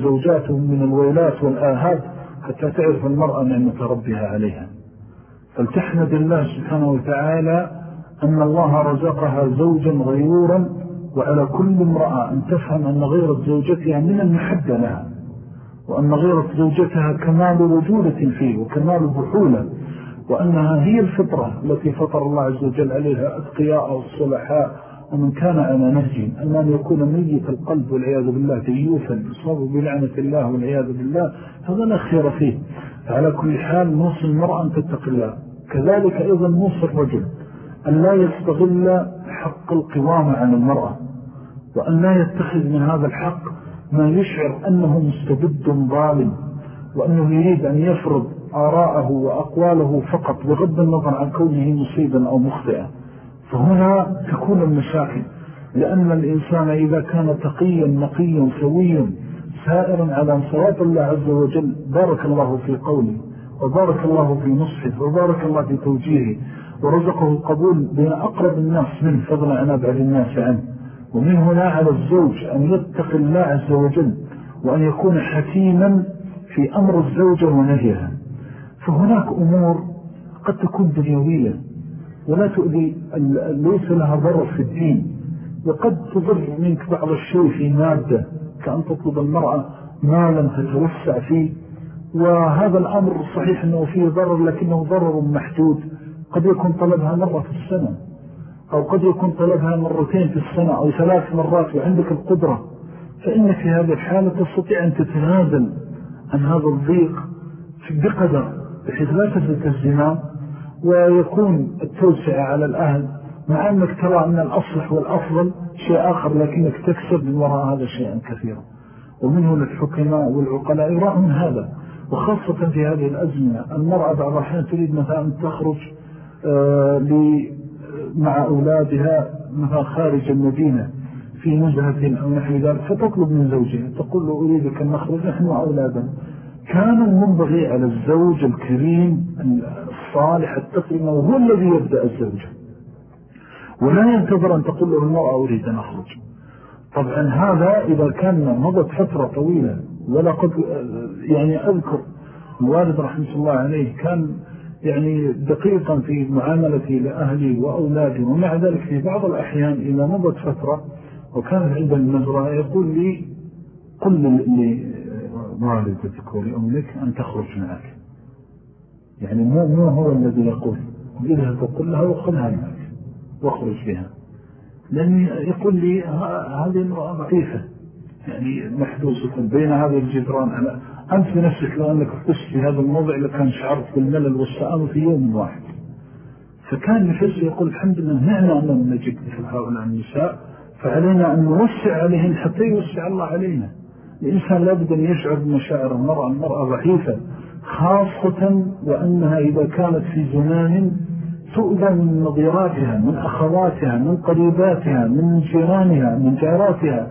زوجاتهم من الويلات والآهات حتى تعرف المرأة نعمة ربها عليها. فلتحمد الله سبحانه وتعالى أن الله رزقها زوجا غيورا وعلى كل امرأة أن تفهم أن غيرة زوجتها من المحبة لها وأن غيرة زوجتها كمال وجودة فيه وكمال بحولة وأنها هي الفطرة التي فطر الله عز وجل عليها أتقياء والصلحاء ومن كان على نهج أما أن يكون ميت القلب والعياذ بالله تيوفا يصاب بلعنة الله والعياذ بالله هذا لا خير فيه. فعلى كل حال نوصي المرأة أن تتق الله. كذلك أيضا نوصي الرجل. أن لا يستغل حق القوامة عن المرأة وأن لا يتخذ من هذا الحق ما يشعر أنه مستبد ظالم وأنه يريد أن يفرض آراءه وأقواله فقط بغض النظر عن كونه مصيبا أو مخطئا. فهنا تكون المشاكل لأن الإنسان إذا كان تقيا نقيا سويا سائرا على صواب الله عز وجل بارك الله في قوله وبارك الله في نصحه وبارك الله في توجيهه. ورزقه القبول بين أقرب الناس من فضل عن أبعد الناس عنه. ومن هنا على الزوج أن يتق الله عز وجل وأن يكون حكيما في أمر الزوجة ونهيها. فهناك أمور قد تكون دنيوية ولا تؤذي ليس لها ضرر في الدين. وقد تضر منك بعض الشيء في مادة كأن تطلب المرأة مالا تتوسع فيه. وهذا الأمر صحيح أنه فيه ضرر لكنه ضرر محدود. قد يكون طلبها مرة في السنة أو قد يكون طلبها مرتين في السنة أو ثلاث مرات وعندك القدرة فإنك في هذه الحالة تستطيع أن تتنازل عن هذا الضيق بقدر بحيث لا تفلت الزمان ويكون التوسع على الأهل مع أنك ترى أن الأصلح والأفضل شيء آخر لكنك تكسب من وراء هذا شيئا كثيرا. ومنه للحكماء والعقلاء يراهم هذا وخاصة في هذه الأزمة المرأة بعض الحين تريد مثلا تخرج مع أولادها مثلا خارج المدينة في نزهة أو نحو ذلك فتطلب من زوجها تقول له أريدك أن نخرج نحن وأولادا كان المنبغي على الزوج الكريم الصالح التقيم وهو الذي يبدأ الزوجة ولا ينتظر أن تقول له المرأة أريد أن أخرج. طبعا هذا إذا كان مضت فترة طويلة ولقد يعني أذكر الوالد رحمة الله عليه كان يعني دقيقا في معاملتي لأهلي وأولادي ومع ذلك في بعض الأحيان إذا مضت فترة وكانت عند النزرة يقول لي قل لوالدتك ولأمك أن تخرج معك. يعني مو, مو هو الذي يقول إذا تقول لها وخذها معك واخرج بها. لأن يقول لي هذه امرأة ضعيفة يعني محدوثة بين هذه الجدران. أنت بنفسك لو أنك قست في هذا الموضع لكان شعرت بالملل والسآم في يوم واحد. فكان يحس يقول الحمد لله نعنا أن نجد مثل هؤلاء النساء فعلينا أن نوسع عليهم حتى يوسع الله علينا. الإنسان لابد أن يشعر بمشاعر المرأة المرأة ضعيفة خاصة وأنها إذا كانت في زمان تؤذى من نظيراتها من أخواتها من قريباتها من جيرانها من جاراتها.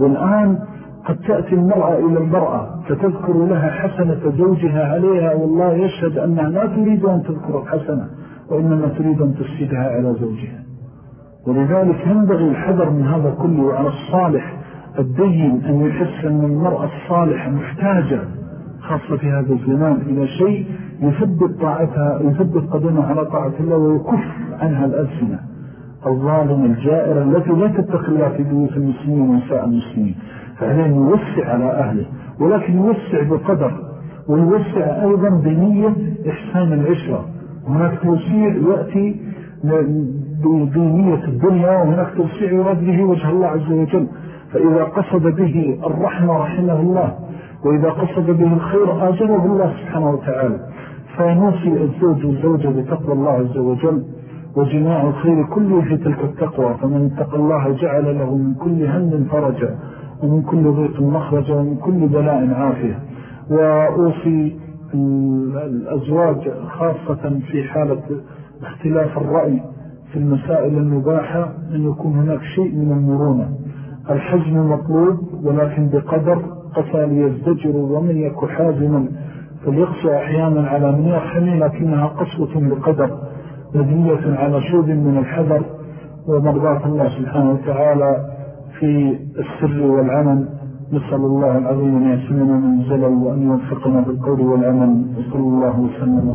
والآن قد تأتي المرأة إلى المرأة فتذكر لها حسنة زوجها عليها والله يشهد أنها لا تريد أن تذكر الحسنة وإنما تريد أن تسجدها على زوجها. ولذلك ينبغي الحذر من هذا كله وعلى الصالح الدين أن يحس أن المرأة الصالحة محتاجة خاصة في هذا الزمان إلى شيء يثبت طاعتها يثبت قدمها على طاعة الله ويكف عنها الألسنة. الظالم الجائر التي لا تتقي في بيوت المسلمين ونساء المسلمين. فعليه يوسع على أهله ولكن يوسع بقدر ويوسع أيضا بنية إحسان العشرة. هناك توسيع يأتي بنية الدنيا وهناك توسيع يراد به وجه الله عز وجل. فإذا قصد به الرحمة رحمه الله وإذا قصد به الخير آجره الله سبحانه وتعالى. فنوصي الزوج والزوجة بتقوى الله عز وجل وجماع الخير كله في تلك التقوى. فمن اتقى الله جعل له من كل هم فرجا. ومن كل ضيق مخرجا ومن كل بلاء عافية. وأوصي الأزواج خاصة في حالة اختلاف الرأي في المسائل المباحة أن يكون هناك شيء من المرونة. الحزم مطلوب ولكن بقدر قصى ليزدجر ومن يكو حازما. فليقصى أحيانا على من يرحمي لكنها قصوة بقدر مبنية على شوب من الحذر. ومرضات الله سبحانه وتعالى في السر والعمل نسأل الله العظيم أن يسمنا من زلل وأن يوفقنا بالقول والعمل. وصلى الله وسلم.